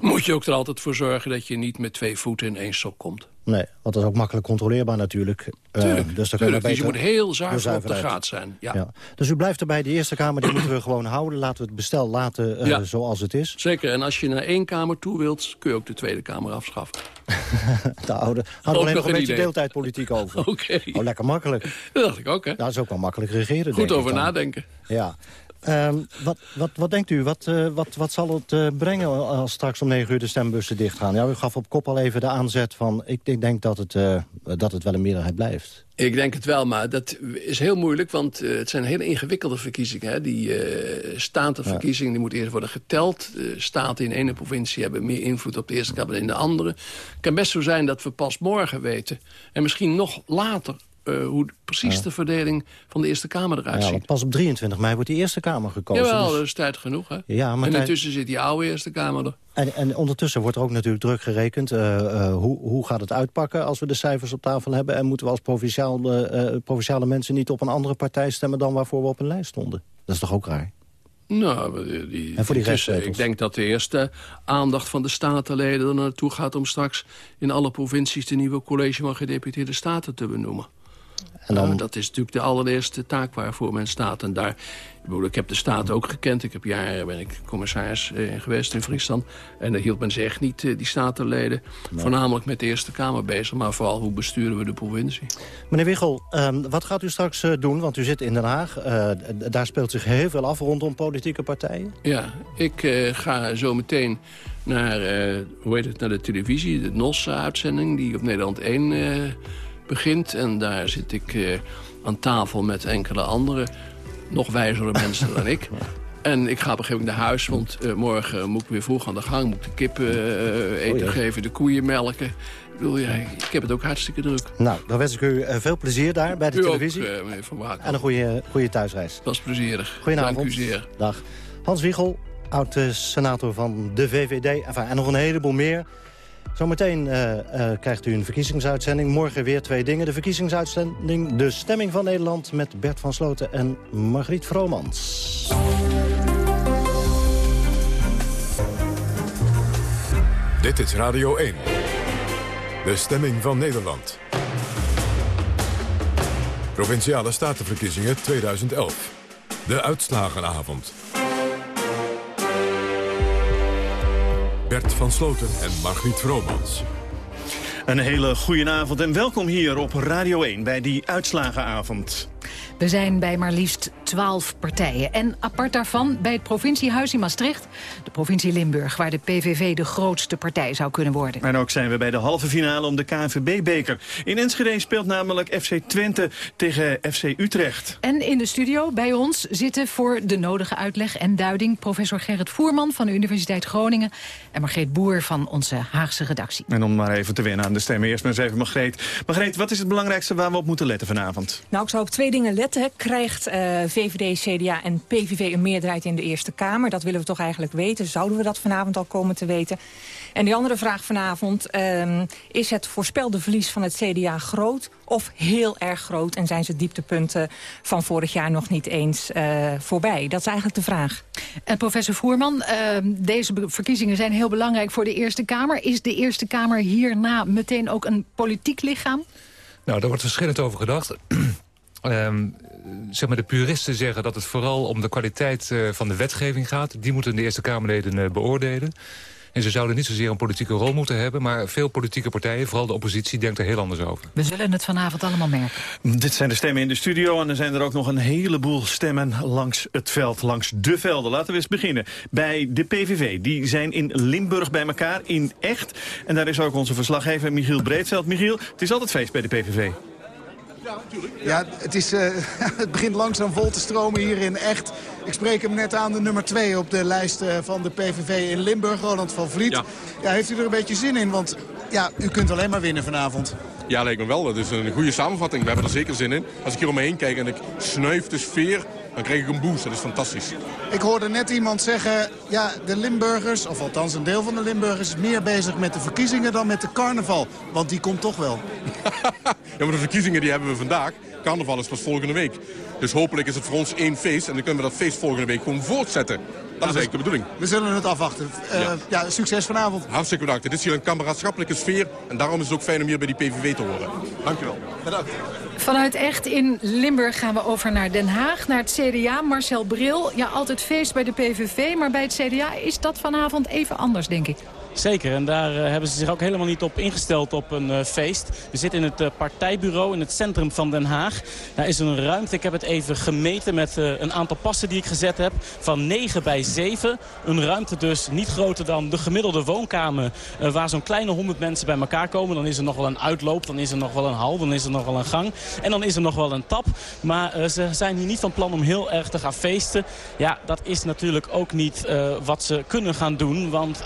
moet je ook er altijd voor zorgen... dat je niet met twee voeten in één sok komt. Nee, want dat is ook makkelijk controleerbaar natuurlijk. Tuurlijk, uh, dus, tuurlijk. dus je moet heel zuiver op de graad zijn. Ja. ja. Dus u blijft erbij, de Eerste Kamer die moeten we gewoon houden. Laten we het bestel laten uh, ja. zoals het is. Zeker, en als je naar één Kamer toe wilt... kun je ook de Tweede Kamer afschaffen. de oude. Hadden we alleen nog een beetje deeltijdpolitiek over. Oké. Okay. Oh, lekker makkelijk. Dat dacht ik ook, hè? Dat is ook wel makkelijk regeren, Goed over nadenken. Ja. Um, wat, wat, wat denkt u? Wat, uh, wat, wat zal het uh, brengen als straks om 9 uur de stembussen dichtgaan? Ja, u gaf op kop al even de aanzet van... ik, ik denk dat het, uh, dat het wel een meerderheid blijft. Ik denk het wel, maar dat is heel moeilijk... want het zijn hele ingewikkelde verkiezingen. Hè? Die statenverkiezingen die moeten eerst worden geteld. staten in ene provincie hebben meer invloed op de Eerste Kamer dan in de andere. Het kan best zo zijn dat we pas morgen weten... en misschien nog later uh, hoe precies ja. de verdeling van de Eerste Kamer eruit ja, ziet. Pas op 23 mei wordt die Eerste Kamer gekozen. Jawel, dus... dat is tijd genoeg. Hè? Ja, maar en intussen zit die oude Eerste Kamer er. En, en ondertussen wordt er ook natuurlijk druk gerekend. Uh, uh, hoe, hoe gaat het uitpakken als we de cijfers op tafel hebben? En moeten we als provinciale, provinciale mensen niet op een andere partij stemmen... dan waarvoor we op een lijst stonden? Dat is toch ook raar? Nou, die, en voor die ik denk dat de eerste aandacht van de statenleden er naartoe gaat... om straks in alle provincies de nieuwe college van gedeputeerde staten te benoemen. En dan... Uh, dat is natuurlijk de allereerste taak waarvoor men staat. En daar, ik, bedoel, ik heb de staat ook gekend. Ik heb jaren ben ik commissaris eh, geweest in Friesland. En daar hield men zich echt niet, eh, die statenleden... Nee. voornamelijk met de Eerste Kamer bezig. Maar vooral hoe besturen we de provincie. Meneer Wiegel, um, wat gaat u straks uh, doen? Want u zit in Den Haag. Uh, daar speelt zich heel veel af rondom politieke partijen. Ja, ik uh, ga zo meteen naar, hoe heet het, naar de televisie. De NOS-uitzending die op Nederland 1 begint. En daar zit ik uh, aan tafel met enkele andere, nog wijzere mensen dan ik. En ik ga op een gegeven moment naar huis, want uh, morgen moet ik weer vroeg aan de gang. Moet ik de kippen uh, eten oh, ja. geven, de koeien melken. Ik, bedoel, ja, ik heb het ook hartstikke druk. Nou, dan wens ik u veel plezier daar bij de u televisie. Ook, meneer Van Waken. En een goede, goede thuisreis. Dat was plezierig. Goedenavond. Dank u zeer. Dag. Hans Wiegel, oud-senator van de VVD. Enfin, en nog een heleboel meer. Zometeen uh, krijgt u een verkiezingsuitzending. Morgen weer twee dingen. De verkiezingsuitzending, de stemming van Nederland... met Bert van Sloten en Margriet Vromans. Dit is Radio 1. De stemming van Nederland. Provinciale Statenverkiezingen 2011. De uitslagenavond. Bert van Sloten en Margriet Vromans. Een hele goede avond en welkom hier op Radio 1 bij die uitslagenavond. We zijn bij maar liefst twaalf partijen. En apart daarvan bij het provinciehuis in Maastricht... de provincie Limburg, waar de PVV de grootste partij zou kunnen worden. En ook zijn we bij de halve finale om de KNVB-beker. In Enschede speelt namelijk FC Twente tegen FC Utrecht. En in de studio bij ons zitten voor de nodige uitleg en duiding... professor Gerrit Voerman van de Universiteit Groningen... en Margreet Boer van onze Haagse redactie. En om maar even te winnen aan de stemmen. Eerst maar eens even Margreet. Margreet, wat is het belangrijkste waar we op moeten letten vanavond? Nou, ik zou op twee dingen letten. Krijgt uh, VVD, CDA en PVV een meerderheid in de Eerste Kamer? Dat willen we toch eigenlijk weten. Zouden we dat vanavond al komen te weten? En die andere vraag vanavond, um, is het voorspelde verlies van het CDA groot of heel erg groot? En zijn ze dieptepunten van vorig jaar nog niet eens uh, voorbij? Dat is eigenlijk de vraag. En professor Voerman, uh, deze verkiezingen zijn heel belangrijk voor de Eerste Kamer. Is de Eerste Kamer hierna meteen ook een politiek lichaam? Nou, daar wordt verschillend over gedacht. Um, zeg maar de puristen zeggen dat het vooral om de kwaliteit uh, van de wetgeving gaat. Die moeten de Eerste Kamerleden uh, beoordelen. En ze zouden niet zozeer een politieke rol moeten hebben... maar veel politieke partijen, vooral de oppositie, denkt er heel anders over. We zullen het vanavond allemaal merken. Dit zijn de stemmen in de studio en er zijn er ook nog een heleboel stemmen langs het veld, langs de velden. Laten we eens beginnen bij de PVV. Die zijn in Limburg bij elkaar, in Echt. En daar is ook onze verslaggever Michiel Breedveld. Michiel, het is altijd feest bij de PVV. Ja, natuurlijk. Ja, het, is, uh, het begint langzaam vol te stromen hier in Echt. Ik spreek hem net aan de nummer 2 op de lijst uh, van de PVV in Limburg, Roland van Vliet. Ja. ja. heeft u er een beetje zin in? Want ja, u kunt alleen maar winnen vanavond. Ja, lijkt me wel. Dat is een goede samenvatting. We hebben er zeker zin in. Als ik hier om me heen kijk en ik snuif de sfeer, dan krijg ik een boost. Dat is fantastisch. Ik hoorde net iemand zeggen, ja, de Limburgers, of althans een deel van de Limburgers... is meer bezig met de verkiezingen dan met de carnaval. Want die komt toch wel. ja, maar de verkiezingen die hebben we vandaag. Carnaval is pas volgende week. Dus hopelijk is het voor ons één feest. En dan kunnen we dat feest volgende week gewoon voortzetten. Dat is eigenlijk de bedoeling. We zullen het afwachten. Uh, ja. ja. succes vanavond. Hartstikke bedankt. Het is hier een kameraadschappelijke sfeer. En daarom is het ook fijn om hier bij die PVV te horen. Dankjewel. Bedankt. Vanuit Echt in Limburg gaan we over naar Den Haag, naar het CDA. Marcel Bril, ja, altijd feest bij de PVV. Maar bij het CDA is dat vanavond even anders, denk ik. Zeker, en daar uh, hebben ze zich ook helemaal niet op ingesteld op een uh, feest. We zitten in het uh, partijbureau in het centrum van Den Haag. Daar is een ruimte, ik heb het even gemeten met een aantal passen die ik gezet heb, van 9 bij 7. Een ruimte dus niet groter dan de gemiddelde woonkamer, waar zo'n kleine 100 mensen bij elkaar komen. Dan is er nog wel een uitloop, dan is er nog wel een hal, dan is er nog wel een gang. En dan is er nog wel een tap. Maar ze zijn hier niet van plan om heel erg te gaan feesten. Ja, dat is natuurlijk ook niet wat ze kunnen gaan doen, want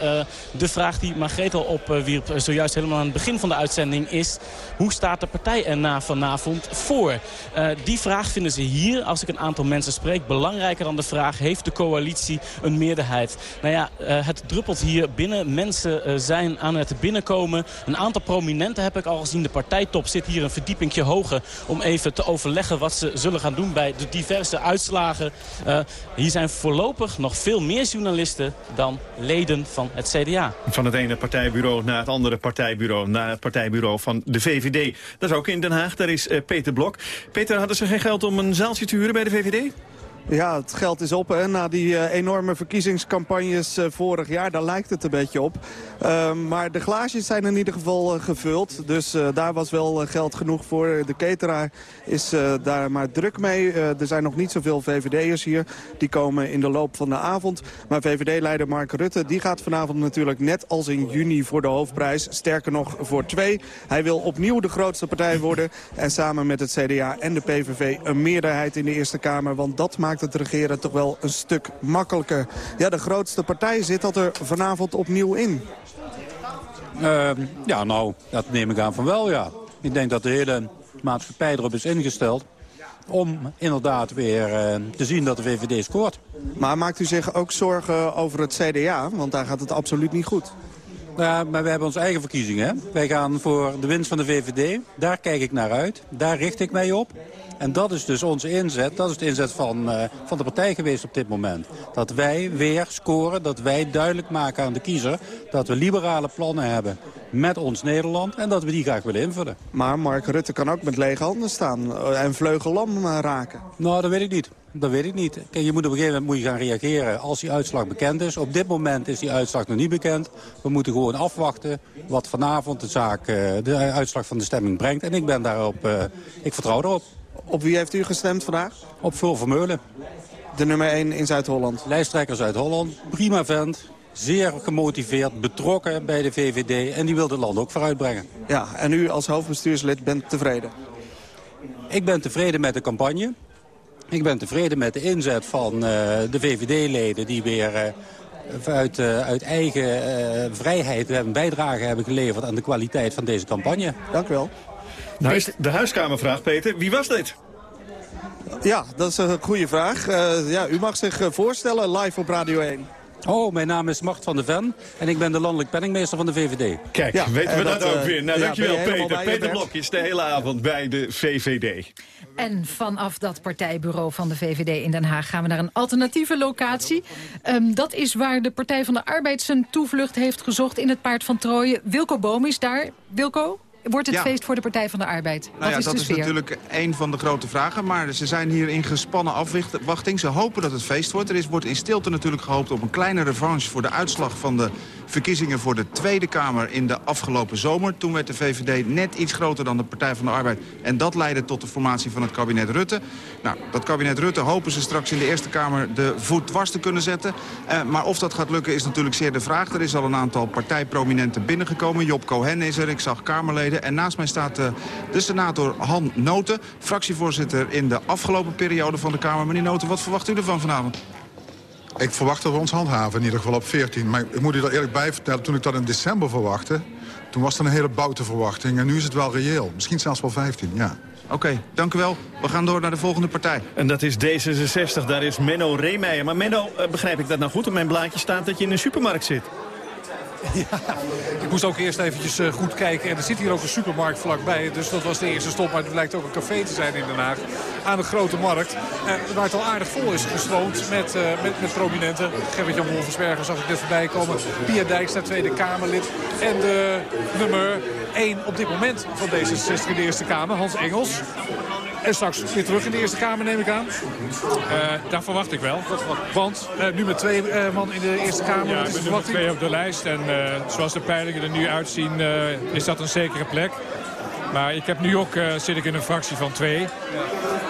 de die Margreet al opwierp zojuist helemaal aan het begin van de uitzending is... hoe staat de partij er na vanavond voor? Uh, die vraag vinden ze hier, als ik een aantal mensen spreek, belangrijker dan de vraag... heeft de coalitie een meerderheid? Nou ja, het druppelt hier binnen. Mensen zijn aan het binnenkomen. Een aantal prominenten heb ik al gezien. De partijtop zit hier een verdiepingje hoger om even te overleggen wat ze zullen gaan doen bij de diverse uitslagen. hier zijn voorlopig nog veel meer journalisten dan leden van het CDA. Van het ene partijbureau naar het andere partijbureau, naar het partijbureau van de VVD. Dat is ook in Den Haag, daar is uh, Peter Blok. Peter, hadden ze geen geld om een zaaltje te huren bij de VVD? Ja, het geld is op hè, na die uh, enorme verkiezingscampagnes uh, vorig jaar. Daar lijkt het een beetje op. Uh, maar de glaasjes zijn in ieder geval gevuld. Dus daar was wel geld genoeg voor. De cateraar is daar maar druk mee. er zijn nog niet zoveel VVD'ers hier. Die komen in de loop van de avond. Maar VVD-leider Mark Rutte die gaat vanavond natuurlijk net als in juni voor de hoofdprijs. Sterker nog voor twee. Hij wil opnieuw de grootste partij worden. En samen met het CDA en de PVV een meerderheid in de Eerste Kamer. Want dat maakt het regeren toch wel een stuk makkelijker. Ja, de grootste partij zit dat er vanavond opnieuw in. Uh, ja, nou, dat neem ik aan van wel, ja. Ik denk dat de hele maatschappij erop is ingesteld om inderdaad weer uh, te zien dat de VVD scoort. Maar maakt u zich ook zorgen over het CDA? Want daar gaat het absoluut niet goed. Ja, maar wij hebben onze eigen verkiezingen. Wij gaan voor de winst van de VVD. Daar kijk ik naar uit. Daar richt ik mij op. En dat is dus onze inzet. Dat is de inzet van, uh, van de partij geweest op dit moment. Dat wij weer scoren, dat wij duidelijk maken aan de kiezer... dat we liberale plannen hebben met ons Nederland... en dat we die graag willen invullen. Maar Mark Rutte kan ook met lege handen staan en vleugellam raken. Nou, dat weet ik niet. Dat weet ik niet. Kijk, je moet op een gegeven moment moet je gaan reageren als die uitslag bekend is. Op dit moment is die uitslag nog niet bekend. We moeten gewoon afwachten wat vanavond de zaak, de uitslag van de stemming brengt. En ik ben daarop, ik vertrouw erop. Op wie heeft u gestemd vandaag? Op Vul Vermeulen. De nummer 1 in Zuid-Holland? Lijsttrekker Zuid-Holland. Prima vent. Zeer gemotiveerd, betrokken bij de VVD. En die wil het land ook vooruitbrengen. Ja, en u als hoofdbestuurslid bent tevreden? Ik ben tevreden met de campagne. Ik ben tevreden met de inzet van uh, de VVD-leden die weer... Uh, uit, uh, uit, eigen vrijheid een bijdrage hebben geleverd aan de kwaliteit van deze campagne. Dank u wel. Nou is de huiskamervraag, Peter. Wie was dit? Ja, dat is een goede vraag. Uh, ja, u mag zich voorstellen live op Radio 1. Oh, mijn naam is Mart van der Ven en ik ben de landelijk penningmeester van de VVD. Kijk, ja, weten we dat, dat, ook weer. Nou, ja, dankjewel Peter. Peter Blokjes de hele avond bij de VVD. En vanaf dat partijbureau van de VVD in Den Haag gaan we naar een alternatieve locatie. Um, dat is waar de Partij van de Arbeid zijn toevlucht heeft gezocht in het Paard van Trooien. Wilco Boom is daar. Wilco? Wordt het feest voor de Partij van de Arbeid? Nou ja, is dat is natuurlijk een van de grote vragen. Maar ze zijn hier in gespannen afwachting. Ze hopen dat het feest wordt. Er is, wordt in stilte natuurlijk gehoopt op een kleine revanche... voor de uitslag van de verkiezingen voor de Tweede Kamer in de afgelopen zomer. Toen werd de VVD net iets groter dan de Partij van de Arbeid. En dat leidde tot de formatie van het kabinet Rutte. Nou, dat kabinet Rutte hopen ze straks in de Eerste Kamer de voet dwars te kunnen zetten. Uh, maar of dat gaat lukken is natuurlijk zeer de vraag. Er is al een aantal partijprominenten binnengekomen. Job Cohen is er, ik zag Kamerleden. En naast mij staat uh, de senator Han Noten, fractievoorzitter in de afgelopen periode van de Kamer. Meneer Noten, wat verwacht u ervan vanavond? Ik verwacht dat we ons handhaven, in ieder geval op 14. Maar ik moet u er eerlijk bij vertellen, toen ik dat in december verwachtte... toen was er een hele boute verwachting. En nu is het wel reëel. Misschien zelfs wel 15, ja. Oké, okay, dank u wel. We gaan door naar de volgende partij. En dat is D66, daar is Menno Reemeijer. Maar Menno, begrijp ik dat nou goed? Op mijn blaadje staat dat je in een supermarkt zit. Ja, ik moest ook eerst eventjes uh, goed kijken. En er zit hier ook een supermarkt vlakbij. Dus dat was de eerste stop. Maar het blijkt ook een café te zijn in Den Haag. Aan de Grote Markt. Uh, waar het al aardig vol is gestroomd met, uh, met, met prominenten. Gerrit-Jan Wolversberger zag ik net voorbij komen. Pia Dijkstra, Tweede Kamerlid. En de nummer 1 op dit moment van D66 in de Eerste Kamer, Hans Engels. En straks weer terug in de Eerste Kamer, neem ik aan. Uh, daar verwacht ik wel. Want uh, nu met twee uh, man in de Eerste Kamer. Ja, met nummer twee op de lijst. En zoals de peilingen er nu uitzien, is dat een zekere plek. Maar ik heb nu ook, zit ik in een fractie van twee.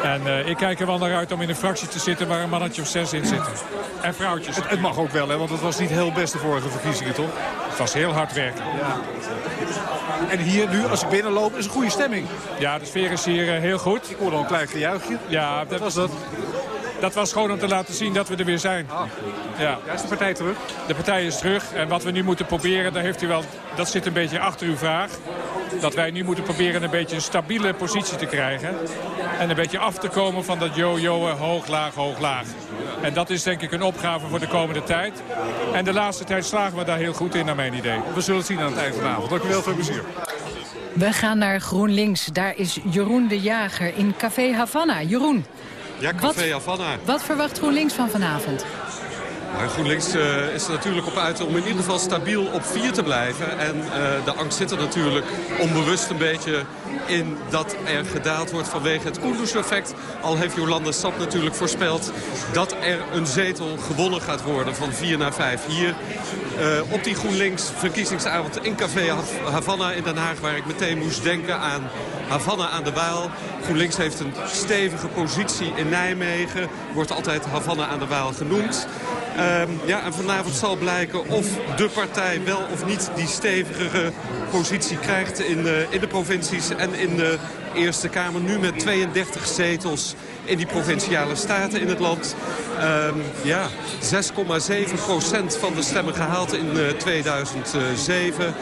En ik kijk er wel naar uit om in een fractie te zitten waar een mannetje of zes in zitten. En vrouwtjes. Het, het mag ook wel, hè, want het was niet heel best de vorige verkiezingen, toch? Het was heel hard werken. Ja. En hier nu, als ik binnenloop, is een goede stemming. Ja, de sfeer is hier uh, heel goed. Ik hoorde al een klein gejuichje. Ja, dat was dat. Dat was gewoon om te laten zien dat we er weer zijn. Ah. Ja. Is de partij terug? De partij is terug. En wat we nu moeten proberen, daar heeft u wel, dat zit een beetje achter uw vraag. Dat wij nu moeten proberen een beetje een stabiele positie te krijgen. En een beetje af te komen van dat yo-yo hoog, laag, hoog, laag. En dat is denk ik een opgave voor de komende tijd. En de laatste tijd slagen we daar heel goed in, naar mijn idee. We zullen het zien aan het eind van de avond. Dank u wel, veel plezier. We gaan naar GroenLinks. Daar is Jeroen de Jager in Café Havana. Jeroen. Ja, Café Havana. Wat verwacht GroenLinks van vanavond? Maar GroenLinks uh, is er natuurlijk op uit om in ieder geval stabiel op 4 te blijven. En uh, de angst zit er natuurlijk onbewust een beetje in dat er gedaald wordt vanwege het Kunduz-effect. Al heeft Jolanda Sap natuurlijk voorspeld dat er een zetel gewonnen gaat worden van 4 naar 5 hier. Uh, op die GroenLinks verkiezingsavond in Café Havana in Den Haag... waar ik meteen moest denken aan Havana aan de Waal. GroenLinks heeft een stevige positie in Nijmegen. Wordt altijd Havana aan de Waal genoemd. Um, ja, en vanavond zal blijken of de partij wel of niet die stevigere positie krijgt in de, in de provincies en in de Eerste Kamer. Nu met 32 zetels in die provinciale staten in het land. Um, ja, 6,7 procent van de stemmen gehaald in uh, 2007. Um,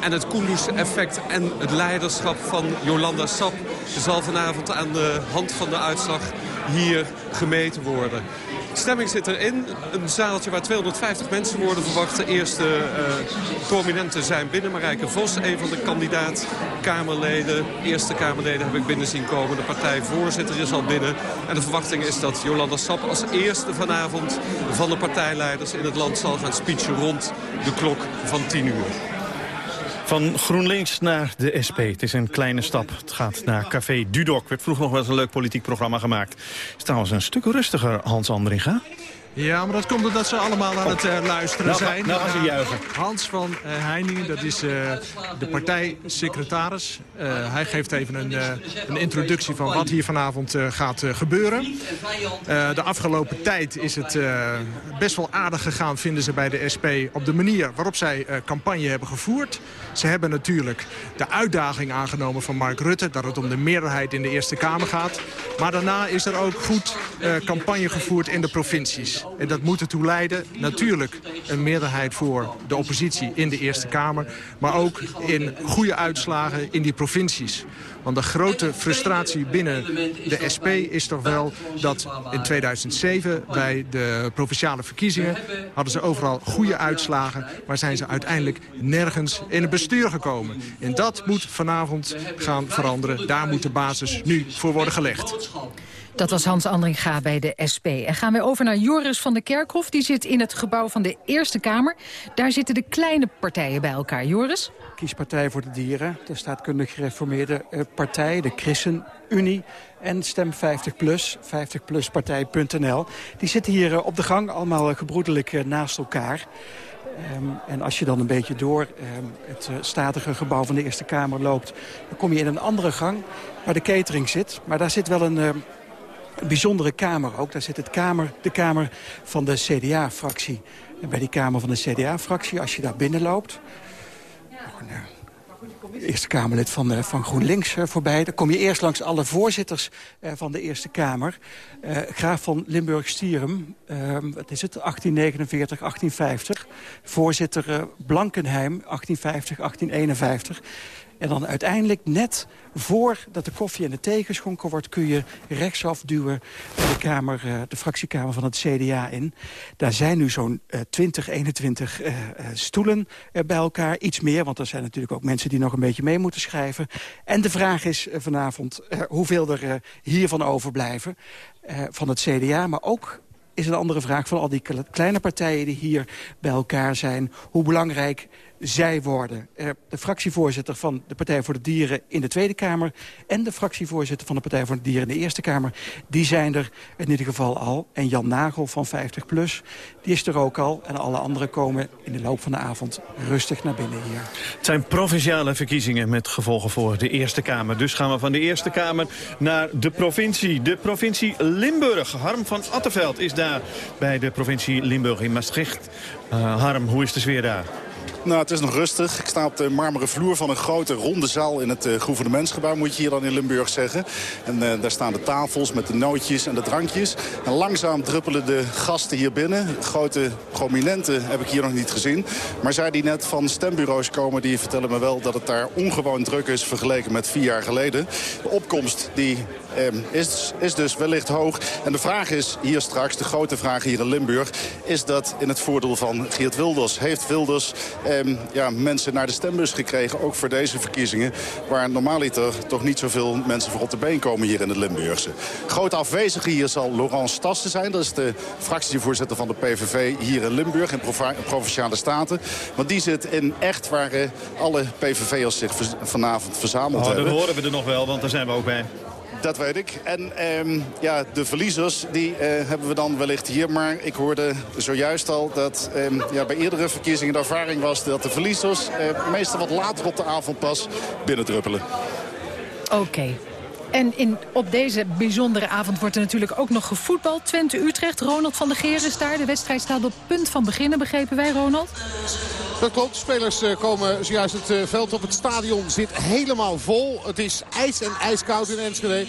en het Kunduz-effect en het leiderschap van Jolanda Sap... zal vanavond aan de hand van de uitslag hier gemeten worden. Stemming zit erin. Een zaaltje waar 250 mensen worden verwacht. De eerste uh, prominenten zijn binnen. Marijke Vos, een van de kandidaat-Kamerleden. Eerste Kamerleden heb ik binnen zien komen. De partijvoorzitter is al binnen. En de verwachting is dat Jolanda Sap als eerste vanavond van de partijleiders in het land zal gaan speechen rond de klok van 10 uur. Van GroenLinks naar de SP. Het is een kleine stap. Het gaat naar Café Dudok. Werd vroeger nog wel eens een leuk politiek programma gemaakt. Het is trouwens een stuk rustiger, Hans Andringa. Ja, maar dat komt omdat ze allemaal aan het uh, luisteren nou, zijn. Nou gaan ze juichen. Hans van uh, Heiningen, dat is uh, de partijsecretaris. hij geeft even een, een, introductie van wat hier vanavond gaat gebeuren. de afgelopen tijd is het best wel aardig gegaan, vinden ze bij de SP... op de manier waarop zij campagne hebben gevoerd. Ze hebben natuurlijk de uitdaging aangenomen van Mark Rutte... dat het om de meerderheid in de Eerste Kamer gaat. Maar daarna is er ook goed campagne gevoerd in de provincies. En dat moet ertoe leiden, natuurlijk, een meerderheid voor de oppositie in de Eerste Kamer. Maar ook in goede uitslagen in die provincies. Want de grote frustratie binnen de SP is toch wel dat in 2007 bij de provinciale verkiezingen hadden ze overal goede uitslagen, maar zijn ze uiteindelijk nergens in het bestuur gekomen. En dat moet vanavond gaan veranderen. Daar moet de basis nu voor worden gelegd. Dat was Hans Andringa bij de SP. En gaan we over naar Joris van der Kerkhof. Die zit in het gebouw van de Eerste Kamer. Daar zitten de kleine partijen bij elkaar. Joris? Kiespartij voor de Dieren, de staatkundig gereformeerde eh, partij, de ChristenUnie en Stem 50PLUS, 50pluspartij.nl. Die zitten hier eh, op de gang, allemaal eh, gebroedelijk naast elkaar. Um, en als je dan een beetje door um, het statige gebouw van de Eerste Kamer loopt... dan kom je in een andere gang waar de catering zit. Maar daar zit wel een, uh, een bijzondere kamer ook. Daar zit het kamer, de kamer van de CDA-fractie. En bij die kamer van de CDA-fractie, als je daar binnenloopt... Eerste Kamerlid van, uh, van GroenLinks uh, voorbij. Dan kom je eerst langs alle voorzitters uh, van de Eerste Kamer. Graaf van Limburg-Stierum, wat is het, 1849, 1850. Voorzitter Blankenheim, 1850, 1851. En dan uiteindelijk net voordat de koffie en de thee geschonken wordt... kun je rechtsaf duwen de, kamer, eh, de fractiekamer van het CDA in. Daar zijn nu zo'n 20, 21 uh, stoelen bij elkaar. Iets meer, want er zijn natuurlijk ook mensen die nog een beetje mee moeten schrijven. En de vraag is vanavond hoeveel er hiervan overblijven. van het CDA, maar ook is een andere vraag van al die kleine partijen die hier bij elkaar zijn. Hoe belangrijk zij worden. Eh, de fractievoorzitter van de Partij voor de Dieren in de Tweede Kamer... en de fractievoorzitter van de Partij voor de Dieren in de Eerste Kamer... die zijn er in ieder geval al. En Jan Nagel van 50PLUS, die is er ook al. En alle anderen komen in de loop van de avond rustig naar binnen hier. Het zijn provinciale verkiezingen met gevolgen voor de Eerste Kamer. Dus gaan we van de Eerste Kamer naar de provincie. De provincie Limburg. Harm van Attenveld is daar bij de provincie Limburg in Maastricht. Uh, Harm, hoe is de sfeer daar? Nou, het is nog rustig. Ik sta op de marmeren vloer van een grote ronde zaal in het uh, gouvernementsgebouw, moet je hier dan in Limburg zeggen. En uh, daar staan de tafels met de nootjes en de drankjes. En langzaam druppelen de gasten hier binnen. Grote prominenten heb ik hier nog niet gezien. Maar zij die net van stembureaus komen, die vertellen me wel dat het daar ongewoon druk is vergeleken met vier jaar geleden. De opkomst die eh, is, is dus wellicht hoog. En de vraag is hier straks, de grote vraag hier in Limburg... is dat in het voordeel van Geert Wilders? Heeft Wilders eh, ja, mensen naar de stembus gekregen, ook voor deze verkiezingen... waar normaaliter toch niet zoveel mensen voor op de been komen hier in het Limburgse. Grote afwezige hier zal Laurence Tassen zijn. Dat is de fractievoorzitter van de PVV hier in Limburg, in Provinciale Staten. Want die zit in echt waar uh, alle PVV'ers zich vanavond verzameld oh, hebben. Dat horen we er nog wel, want daar zijn we ook bij. Dat weet ik. En eh, ja, de verliezers die eh, hebben we dan wellicht hier. Maar ik hoorde zojuist al dat eh, ja, bij eerdere verkiezingen de ervaring was... dat de verliezers eh, meestal wat later op de avond pas binnendruppelen. Oké. En in, op deze bijzondere avond wordt er natuurlijk ook nog gevoetbald. Twente-Utrecht, Ronald van der Geer is daar. De wedstrijd staat op punt van beginnen, begrepen wij, Ronald? Dat klopt. Spelers eh, komen zojuist het eh, veld op. Het stadion zit helemaal vol. Het is ijs en ijskoud in Enschede.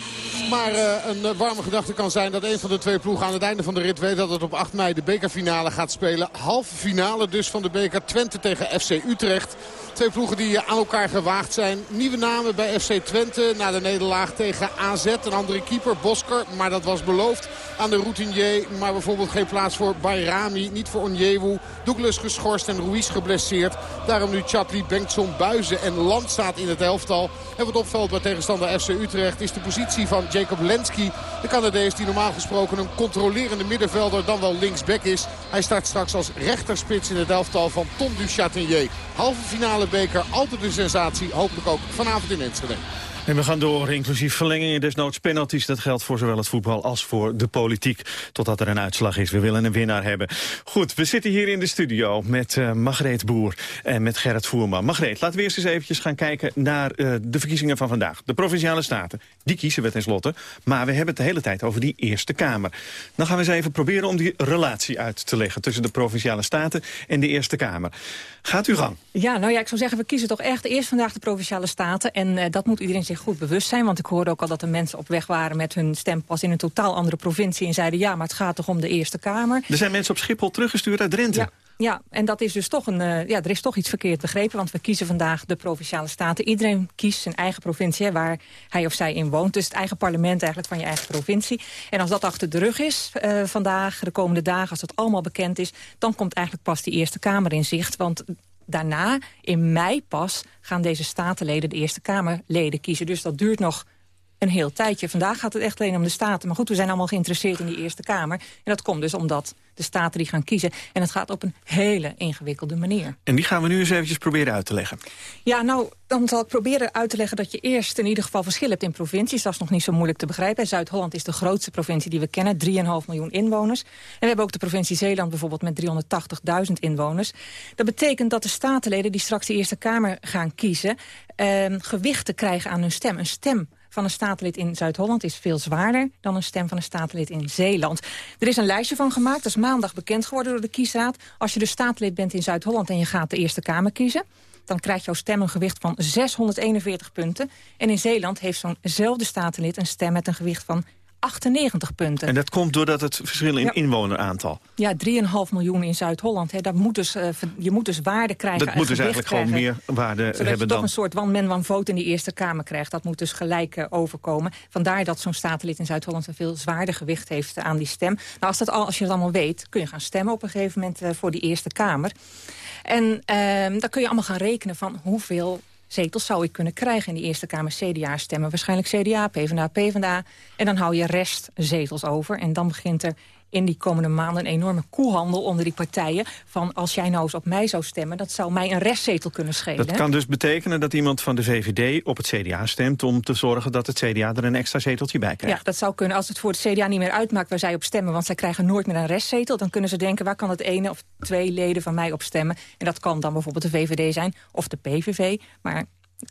Maar uh, een warme gedachte kan zijn dat een van de twee ploegen aan het einde van de rit weet dat het op 8 mei de bekerfinale gaat spelen. Halve finale dus van de beker Twente tegen FC Utrecht. Twee ploegen die aan elkaar gewaagd zijn. Nieuwe namen bij FC Twente na de nederlaag tegen tegen AZ. Een andere keeper, Bosker. Maar dat was beloofd aan de routinier. Maar bijvoorbeeld geen plaats voor Bayrami. Niet voor Onyewu. Douglas geschorst en Ruiz geblesseerd. Daarom nu Chatli, Bengtson, Buizen en Land staat in het elftal. En wat opvalt bij tegenstander FC Utrecht is de positie van Jacob Lenski. De Canadees die normaal gesproken een controlerende middenvelder dan wel linksback is. Hij start straks als rechterspits in het elftal van Tom du. Halve finale beker, altijd een sensatie. Hopelijk ook vanavond in Enschede. En we gaan door, inclusief verlengingen, desnoods penalties. Dat geldt voor zowel het voetbal als voor de politiek. Totdat er een uitslag is. We willen een winnaar hebben. Goed, we zitten hier in de studio met uh, Margreet Boer en met Gerrit Voerman. Margreet, laten we eerst eens eventjes gaan kijken naar uh, de verkiezingen van vandaag. De Provinciale Staten, die kiezen we tenslotte. Maar we hebben het de hele tijd over die Eerste Kamer. Dan gaan we eens even proberen om die relatie uit te leggen... tussen de Provinciale Staten en de Eerste Kamer. Gaat u gang. Ja, nou ja, ik zou zeggen, we kiezen toch echt eerst vandaag de Provinciale Staten. En uh, dat moet iedereen zich goed bewust zijn. Want ik hoorde ook al dat er mensen op weg waren met hun stempas in een totaal andere provincie. En zeiden, ja, maar het gaat toch om de Eerste Kamer. Er zijn mensen op Schiphol teruggestuurd uit Drenthe. Ja. Ja, en dat is dus toch een, uh, ja, er is toch iets verkeerd begrepen. Want we kiezen vandaag de Provinciale Staten. Iedereen kiest zijn eigen provincie, hè, waar hij of zij in woont. Dus het eigen parlement eigenlijk van je eigen provincie. En als dat achter de rug is uh, vandaag, de komende dagen, als dat allemaal bekend is... dan komt eigenlijk pas die Eerste Kamer in zicht. Want daarna, in mei pas, gaan deze statenleden de Eerste Kamerleden kiezen. Dus dat duurt nog een heel tijdje. Vandaag gaat het echt alleen om de Staten. Maar goed, we zijn allemaal geïnteresseerd in die Eerste Kamer. En dat komt dus omdat de Staten die gaan kiezen. En het gaat op een hele ingewikkelde manier. En die gaan we nu eens eventjes proberen uit te leggen. Ja, nou, dan zal ik proberen uit te leggen dat je eerst in ieder geval verschil hebt in provincies. Dat is nog niet zo moeilijk te begrijpen. Zuid-Holland is de grootste provincie die we kennen. 3,5 miljoen inwoners. En we hebben ook de provincie Zeeland bijvoorbeeld met 380.000 inwoners. Dat betekent dat de statenleden die straks de Eerste Kamer gaan kiezen... Eh, gewicht te krijgen aan hun stem. Een stem van een statenlid in Zuid-Holland is veel zwaarder dan een stem van een statenlid in Zeeland. Er is een lijstje van gemaakt, dat is maandag bekend geworden door de kiesraad. Als je de statenlid bent in Zuid-Holland en je gaat de Eerste Kamer kiezen dan krijgt jouw stem een gewicht van 641 punten. En in Zeeland heeft zo'nzelfde statenlid een stem met een gewicht van 98 punten. En dat komt doordat het verschil in ja. inwoneraantal... Ja, 3,5 miljoen in Zuid-Holland. moet dus, uh, je moet dus waarde krijgen. Dat moet dus eigenlijk krijgen, gewoon meer waarde zodat hebben je dan... toch een soort one-man, one-vote in de Eerste Kamer krijgt. Dat moet dus gelijk uh, overkomen. Vandaar dat zo'n statenlid in Zuid-Holland... een veel zwaarder gewicht heeft aan die stem. Nou, als, dat al, als je dat allemaal weet, kun je gaan stemmen op een gegeven moment... Uh, voor die Eerste Kamer. En ehm, dan kun je allemaal gaan rekenen van hoeveel zetels zou ik kunnen krijgen in die Eerste Kamer. CDA stemmen waarschijnlijk CDA, PvdA, PvdA. En dan hou je rest zetels over. En dan begint er in die komende maanden een enorme koehandel onder die partijen. Van als jij nou eens op mij zou stemmen, dat zou mij een restzetel kunnen schelen. Dat kan dus betekenen dat iemand van de VVD op het CDA stemt... om te zorgen dat het CDA er een extra zeteltje bij krijgt. Ja, dat zou kunnen. Als het voor het CDA niet meer uitmaakt waar zij op stemmen... want zij krijgen nooit meer een restzetel... dan kunnen ze denken, waar kan het ene of twee leden van mij op stemmen? En dat kan dan bijvoorbeeld de VVD zijn of de PVV. Maar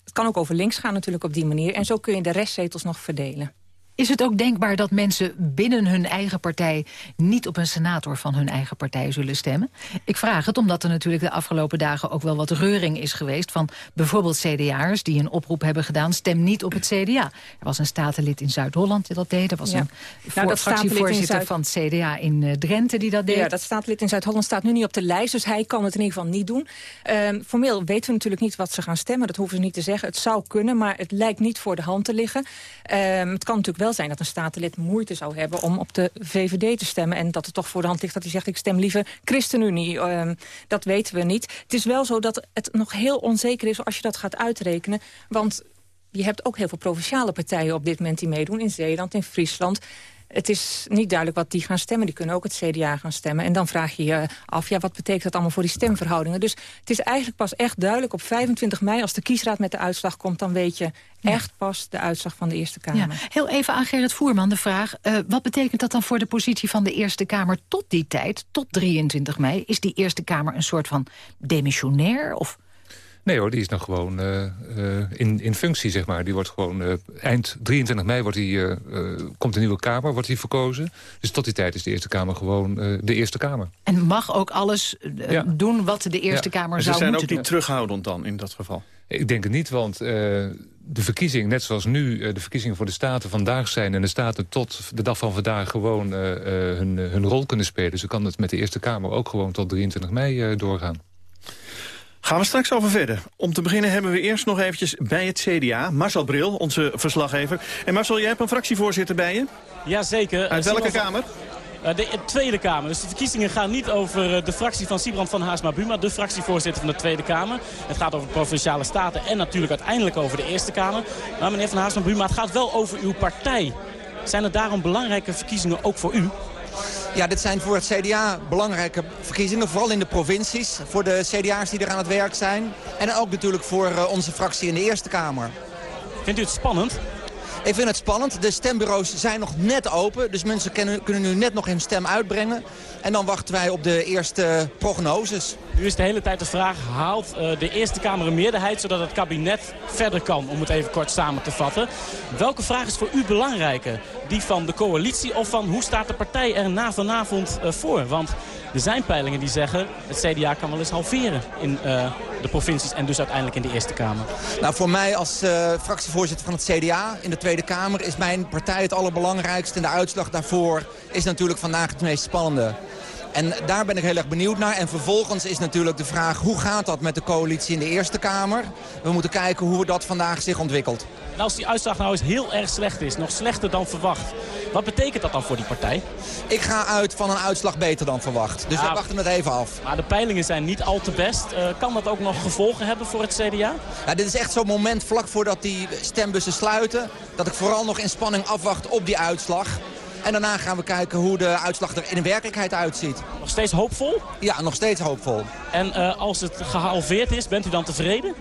het kan ook over links gaan natuurlijk op die manier. En zo kun je de restzetels nog verdelen. Is het ook denkbaar dat mensen binnen hun eigen partij... niet op een senator van hun eigen partij zullen stemmen? Ik vraag het omdat er natuurlijk de afgelopen dagen... ook wel wat reuring is geweest van bijvoorbeeld CDA'ers... die een oproep hebben gedaan, stem niet op het CDA. Er was een statenlid in Zuid-Holland die dat deed. Er was ja. een nou, dat fractievoorzitter Zuid... van het CDA in uh, Drenthe die dat deed. Ja, dat statenlid in Zuid-Holland staat nu niet op de lijst... dus hij kan het in ieder geval niet doen. Um, formeel weten we natuurlijk niet wat ze gaan stemmen. Dat hoeven ze niet te zeggen. Het zou kunnen, maar het lijkt niet voor de hand te liggen. Um, het kan natuurlijk wel zijn dat een statenlid moeite zou hebben om op de VVD te stemmen. En dat het toch voor de hand ligt dat hij zegt ik stem liever ChristenUnie. Uh, dat weten we niet. Het is wel zo dat het nog heel onzeker is als je dat gaat uitrekenen. Want je hebt ook heel veel provinciale partijen op dit moment die meedoen. In Zeeland, in Friesland het is niet duidelijk wat die gaan stemmen. Die kunnen ook het CDA gaan stemmen. En dan vraag je je af, ja, wat betekent dat allemaal voor die stemverhoudingen? Dus het is eigenlijk pas echt duidelijk op 25 mei... als de kiesraad met de uitslag komt, dan weet je echt pas de uitslag van de Eerste Kamer. Ja. Heel even aan Gerrit Voerman de vraag. Uh, wat betekent dat dan voor de positie van de Eerste Kamer tot die tijd, tot 23 mei? Is die Eerste Kamer een soort van demissionair of... Nee hoor, die is nog gewoon uh, uh, in, in functie, zeg maar. Die wordt gewoon uh, eind 23 mei wordt die, komt een nieuwe Kamer, wordt die verkozen. Dus tot die tijd is de Eerste Kamer gewoon de Eerste Kamer. En mag ook alles ja. doen wat de Eerste ja. Kamer zou moeten doen. Ze zijn ook niet terughoudend dan in dat geval? Ik denk het niet, want de verkiezing, net zoals nu de verkiezingen voor de Staten vandaag zijn... en de Staten tot de dag van vandaag gewoon hun, hun rol kunnen spelen... zo kan het met de Eerste Kamer ook gewoon tot 23 mei doorgaan. Gaan we straks over verder. Om te beginnen hebben we eerst nog eventjes bij het CDA. Marcel Bril, onze verslaggever. En Marcel, jij hebt een fractievoorzitter bij je? Jazeker. Uit welke Kamer? Uh, de Tweede Kamer. Dus de verkiezingen gaan niet over uh, de fractie van Sibrand van Haasma-Buma, de fractievoorzitter van de Tweede Kamer. Het gaat over de Provinciale Staten en natuurlijk uiteindelijk over de Eerste Kamer. Maar meneer van Haasma-Buma, het gaat wel over uw partij. Zijn er daarom belangrijke verkiezingen ook voor u? Ja, dit zijn voor het CDA belangrijke verkiezingen. Vooral in de provincies. Voor de CDA's die er aan het werk zijn. En ook natuurlijk voor uh, onze fractie in de Eerste Kamer. Vindt u het spannend? Ik vind het spannend. De stembureaus zijn nog net open. Dus mensen kunnen, kunnen nu net nog hun stem uitbrengen. En dan wachten wij op de eerste prognoses. Nu is de hele tijd de vraag, haalt uh, de Eerste Kamer een meerderheid... zodat het kabinet verder kan, om het even kort samen te vatten. Welke vraag is voor u belangrijker? Die van de coalitie of van hoe staat de partij er na vanavond uh, voor? Want er zijn peilingen die zeggen, het CDA kan wel eens halveren in uh, de provincies en dus uiteindelijk in de Eerste Kamer. Nou, voor mij als fractievoorzitter van het CDA in de Tweede Kamer is mijn partij het allerbelangrijkste. En de uitslag daarvoor is natuurlijk vandaag het meest spannende. En daar ben ik heel erg benieuwd naar. En vervolgens is natuurlijk de vraag, hoe gaat dat met de coalitie in de Eerste Kamer? We moeten kijken hoe dat vandaag zich ontwikkelt. En als die uitslag nou eens heel erg slecht is, nog slechter dan verwacht... wat betekent dat dan voor die partij? Ik ga uit van een uitslag beter dan verwacht. Dus ja, we wachten het even af. Maar de peilingen zijn niet al te best. Uh, kan dat ook nog gevolgen hebben voor het CDA? Ja, dit is echt zo'n moment vlak voordat die stembussen sluiten... dat ik vooral nog in spanning afwacht op die uitslag... En daarna gaan we kijken hoe de uitslag er in de werkelijkheid uitziet. Nog steeds hoopvol? Ja, nog steeds hoopvol. En uh, als het gehalveerd is, bent u dan tevreden?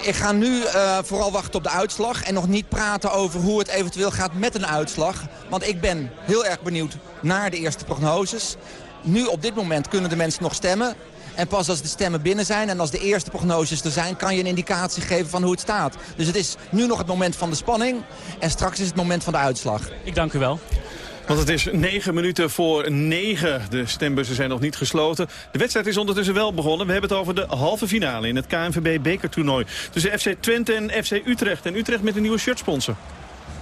Ik ga nu uh, vooral wachten op de uitslag en nog niet praten over hoe het eventueel gaat met een uitslag. Want ik ben heel erg benieuwd naar de eerste prognoses. Nu op dit moment kunnen de mensen nog stemmen. En pas als de stemmen binnen zijn en als de eerste prognoses er zijn... kan je een indicatie geven van hoe het staat. Dus het is nu nog het moment van de spanning. En straks is het moment van de uitslag. Ik dank u wel. Want het is negen minuten voor negen. De stembussen zijn nog niet gesloten. De wedstrijd is ondertussen wel begonnen. We hebben het over de halve finale in het KNVB-bekertoernooi. Tussen FC Twente en FC Utrecht. En Utrecht met een nieuwe shirtsponsor.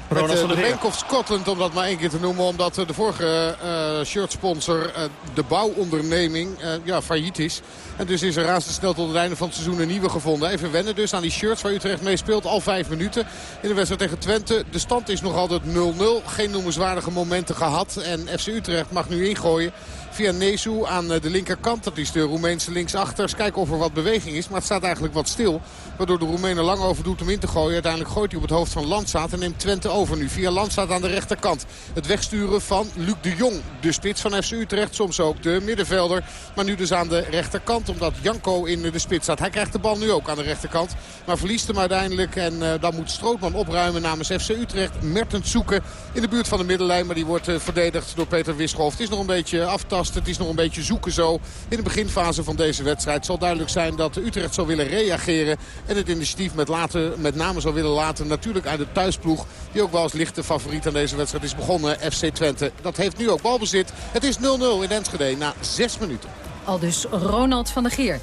Met uh, de Bank of Scotland, om dat maar één keer te noemen. Omdat de vorige uh, shirtsponsor, uh, de bouwonderneming, ja, failliet is. En dus is er razendsnel tot het einde van het seizoen een nieuwe gevonden. Even wennen dus aan die shirts waar Utrecht mee speelt. Al vijf minuten in de wedstrijd tegen Twente. De stand is nog altijd 0-0. Geen noemenswaardige momenten gehad. En FC Utrecht mag nu ingooien via Nezu aan de linkerkant. Dat is de Roemeense linksachter. Kijken of er wat beweging is. Maar het staat eigenlijk wat stil. Waardoor de Roemenen lang over doet om in te gooien. Uiteindelijk gooit hij op het hoofd van Landsaat. En neemt Twente over nu. Via Landsaat aan de rechterkant. Het wegsturen van Luc de Jong. De spits van FC Utrecht. Soms ook de middenvelder. Maar nu dus aan de rechterkant. Omdat Janko in de spits staat. Hij krijgt de bal nu ook aan de rechterkant. Maar verliest hem uiteindelijk. En uh, dan moet Strootman opruimen namens FC Utrecht. Mertens zoeken in de buurt van de middenlijn. Maar die wordt uh, verdedigd door Peter Wischoff. Het is nog een beetje aftasten. Het is nog een beetje zoeken zo in de beginfase van deze wedstrijd. Zal duidelijk zijn dat Utrecht zou willen reageren. En het initiatief met, laten, met name zou willen laten. Natuurlijk uit de thuisploeg. Die ook wel als lichte favoriet aan deze wedstrijd is begonnen. FC Twente. Dat heeft nu ook balbezit. Het is 0-0 in Enschede na 6 minuten. Al dus Ronald van der Geer.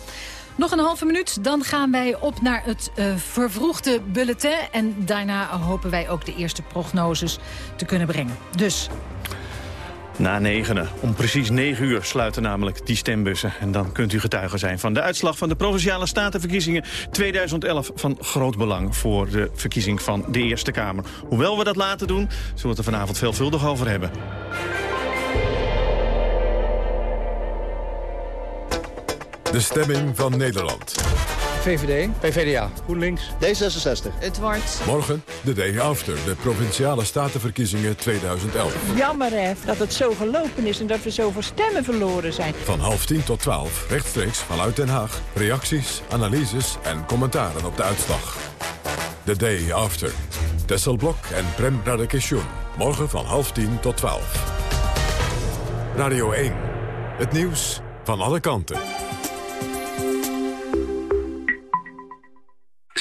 Nog een halve minuut, dan gaan wij op naar het uh, vervroegde bulletin. En daarna hopen wij ook de eerste prognoses te kunnen brengen. Dus na negenen, om precies negen uur sluiten namelijk die stembussen. En dan kunt u getuige zijn van de uitslag van de Provinciale Statenverkiezingen 2011 van groot belang voor de verkiezing van de Eerste Kamer. Hoewel we dat laten doen, zullen we het er vanavond veelvuldig over hebben. De stemming van Nederland. VVD. PVDA. GroenLinks. D66. Het wordt... Morgen, de day after, de Provinciale Statenverkiezingen 2011. Jammer hè, dat het zo gelopen is en dat we zoveel stemmen verloren zijn. Van half tien tot twaalf, rechtstreeks vanuit Den Haag. Reacties, analyses en commentaren op de uitslag. The day after. Tessel Blok en Prem Radakeshun. Morgen van half tien tot twaalf. Radio 1. Het nieuws van alle kanten.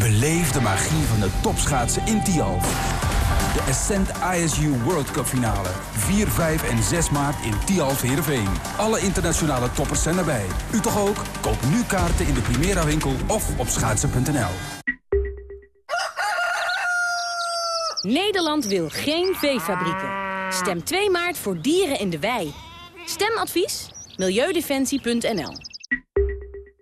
Beleef de magie van de topschaatsen in Tialf. De Ascent ISU World Cup finale. 4, 5 en 6 maart in Tialf Heerenveen. Alle internationale toppers zijn erbij. U toch ook? Koop nu kaarten in de Primera winkel of op schaatsen.nl. Nederland wil geen veefabrieken. Stem 2 maart voor dieren in de wei. Stemadvies? Milieudefensie.nl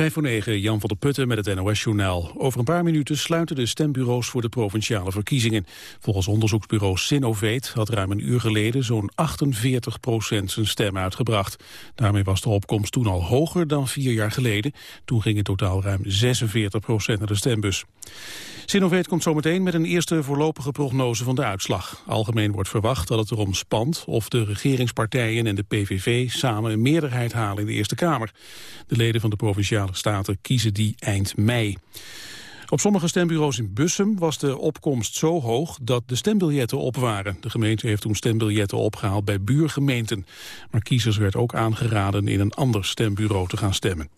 Vijf Jan van der Putten met het NOS-journaal. Over een paar minuten sluiten de stembureaus voor de provinciale verkiezingen. Volgens onderzoeksbureau Sinovate had ruim een uur geleden zo'n 48 procent zijn stem uitgebracht. Daarmee was de opkomst toen al hoger dan vier jaar geleden. Toen ging in totaal ruim 46 procent naar de stembus. Sinovate komt zometeen met een eerste voorlopige prognose van de uitslag. Algemeen wordt verwacht dat het erom spant of de regeringspartijen en de PVV samen een meerderheid halen in de Eerste Kamer. De leden van de provinciale staten kiezen die eind mei. Op sommige stembureaus in Bussum was de opkomst zo hoog dat de stembiljetten op waren. De gemeente heeft toen stembiljetten opgehaald bij buurgemeenten. Maar kiezers werd ook aangeraden in een ander stembureau te gaan stemmen.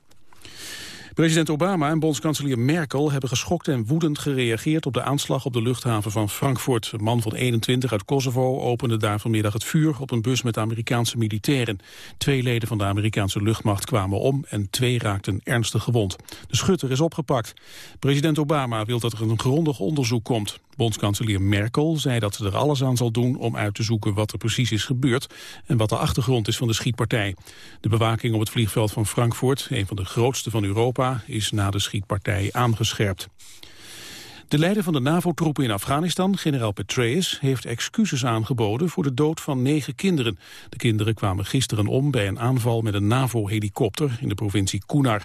President Obama en bondskanselier Merkel hebben geschokt en woedend gereageerd op de aanslag op de luchthaven van Frankfurt. Een man van 21 uit Kosovo opende daar vanmiddag het vuur op een bus met Amerikaanse militairen. Twee leden van de Amerikaanse luchtmacht kwamen om en twee raakten ernstig gewond. De schutter is opgepakt. President Obama wil dat er een grondig onderzoek komt. Bondskanselier Merkel zei dat ze er alles aan zal doen om uit te zoeken wat er precies is gebeurd en wat de achtergrond is van de schietpartij. De bewaking op het vliegveld van Frankfurt, een van de grootste van Europa, is na de schietpartij aangescherpt. De leider van de NAVO-troepen in Afghanistan, generaal Petraeus, heeft excuses aangeboden voor de dood van negen kinderen. De kinderen kwamen gisteren om bij een aanval met een NAVO-helikopter in de provincie Kunar.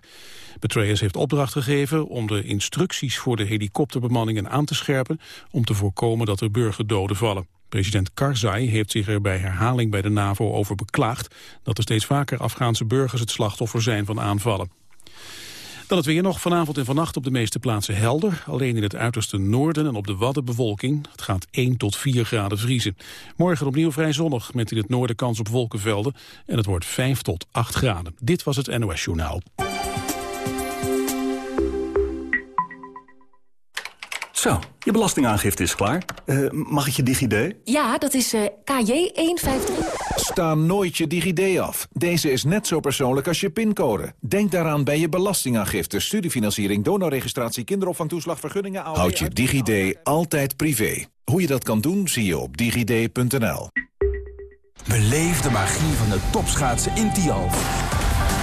Petraeus heeft opdracht gegeven om de instructies voor de helikopterbemanningen aan te scherpen om te voorkomen dat er burgerdoden vallen. President Karzai heeft zich er bij herhaling bij de NAVO over beklaagd dat er steeds vaker Afghaanse burgers het slachtoffer zijn van aanvallen. Dan het weer nog vanavond en vannacht op de meeste plaatsen helder. Alleen in het uiterste noorden en op de Wadden bewolking. Het gaat 1 tot 4 graden vriezen. Morgen opnieuw vrij zonnig met in het noorden kans op wolkenvelden. En het wordt 5 tot 8 graden. Dit was het NOS Journaal. Zo, je belastingaangifte is klaar. Uh, mag ik je DigiD? Ja, dat is uh, KJ153. Sta nooit je DigiD af. Deze is net zo persoonlijk als je pincode. Denk daaraan bij je belastingaangifte, studiefinanciering, donorregistratie, kinderopvangtoeslag, vergunningen... Houd je DigiD altijd privé. Hoe je dat kan doen, zie je op digid.nl. Beleef de magie van de topschaatsen in Tialf.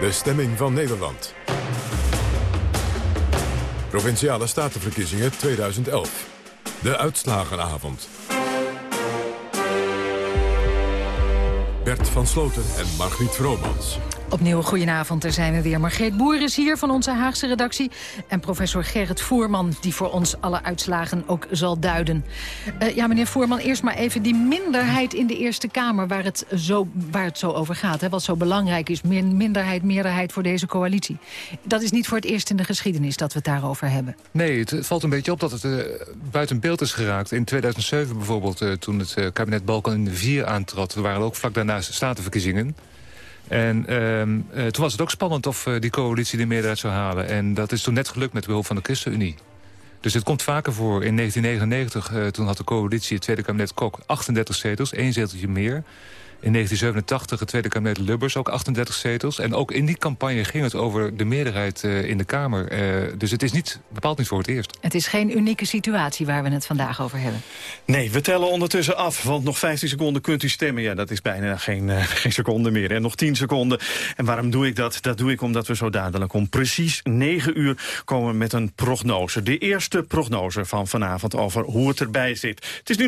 De stemming van Nederland. Provinciale Statenverkiezingen 2011. De uitslagenavond. Bert van Sloten en Margriet Vromans. Opnieuw goedenavond, daar zijn we weer. Margreet Boer is hier van onze Haagse redactie. En professor Gerrit Voerman, die voor ons alle uitslagen ook zal duiden. Uh, ja, meneer Voerman, eerst maar even die minderheid in de Eerste Kamer... waar het zo, waar het zo over gaat, hè, wat zo belangrijk is. minderheid, meerderheid voor deze coalitie. Dat is niet voor het eerst in de geschiedenis dat we het daarover hebben. Nee, het, valt een beetje op dat het uh, buiten beeld is geraakt. In 2007 bijvoorbeeld, uh, toen het kabinet Balkan in de 4 aantrad... er waren ook vlak daarna statenverkiezingen... En ehm, eh, toen was het ook spannend of eh, die coalitie de meerderheid zou halen. En dat is toen net gelukt met behulp van de ChristenUnie. Dus het komt vaker voor. In 1999, eh, toen had de coalitie, het Tweede Kabinet Kok, 38 zetels. één zeteltje meer. In 1987 het Tweede Kabinet Lubbers ook 38 zetels. En ook in die campagne ging het over de meerderheid uh, in de Kamer. Uh, dus het is niet, bepaald niet voor het eerst. Het is geen unieke situatie waar we het vandaag over hebben. Nee, we tellen ondertussen af. Want nog 15 seconden kunt u stemmen. Ja, dat is bijna geen, uh, geen seconde meer. En nog 10 seconden. En waarom doe ik dat? Dat doe ik omdat we zo dadelijk om precies 9 uur komen met een prognose. De eerste prognose van vanavond over hoe het erbij zit. Het is nu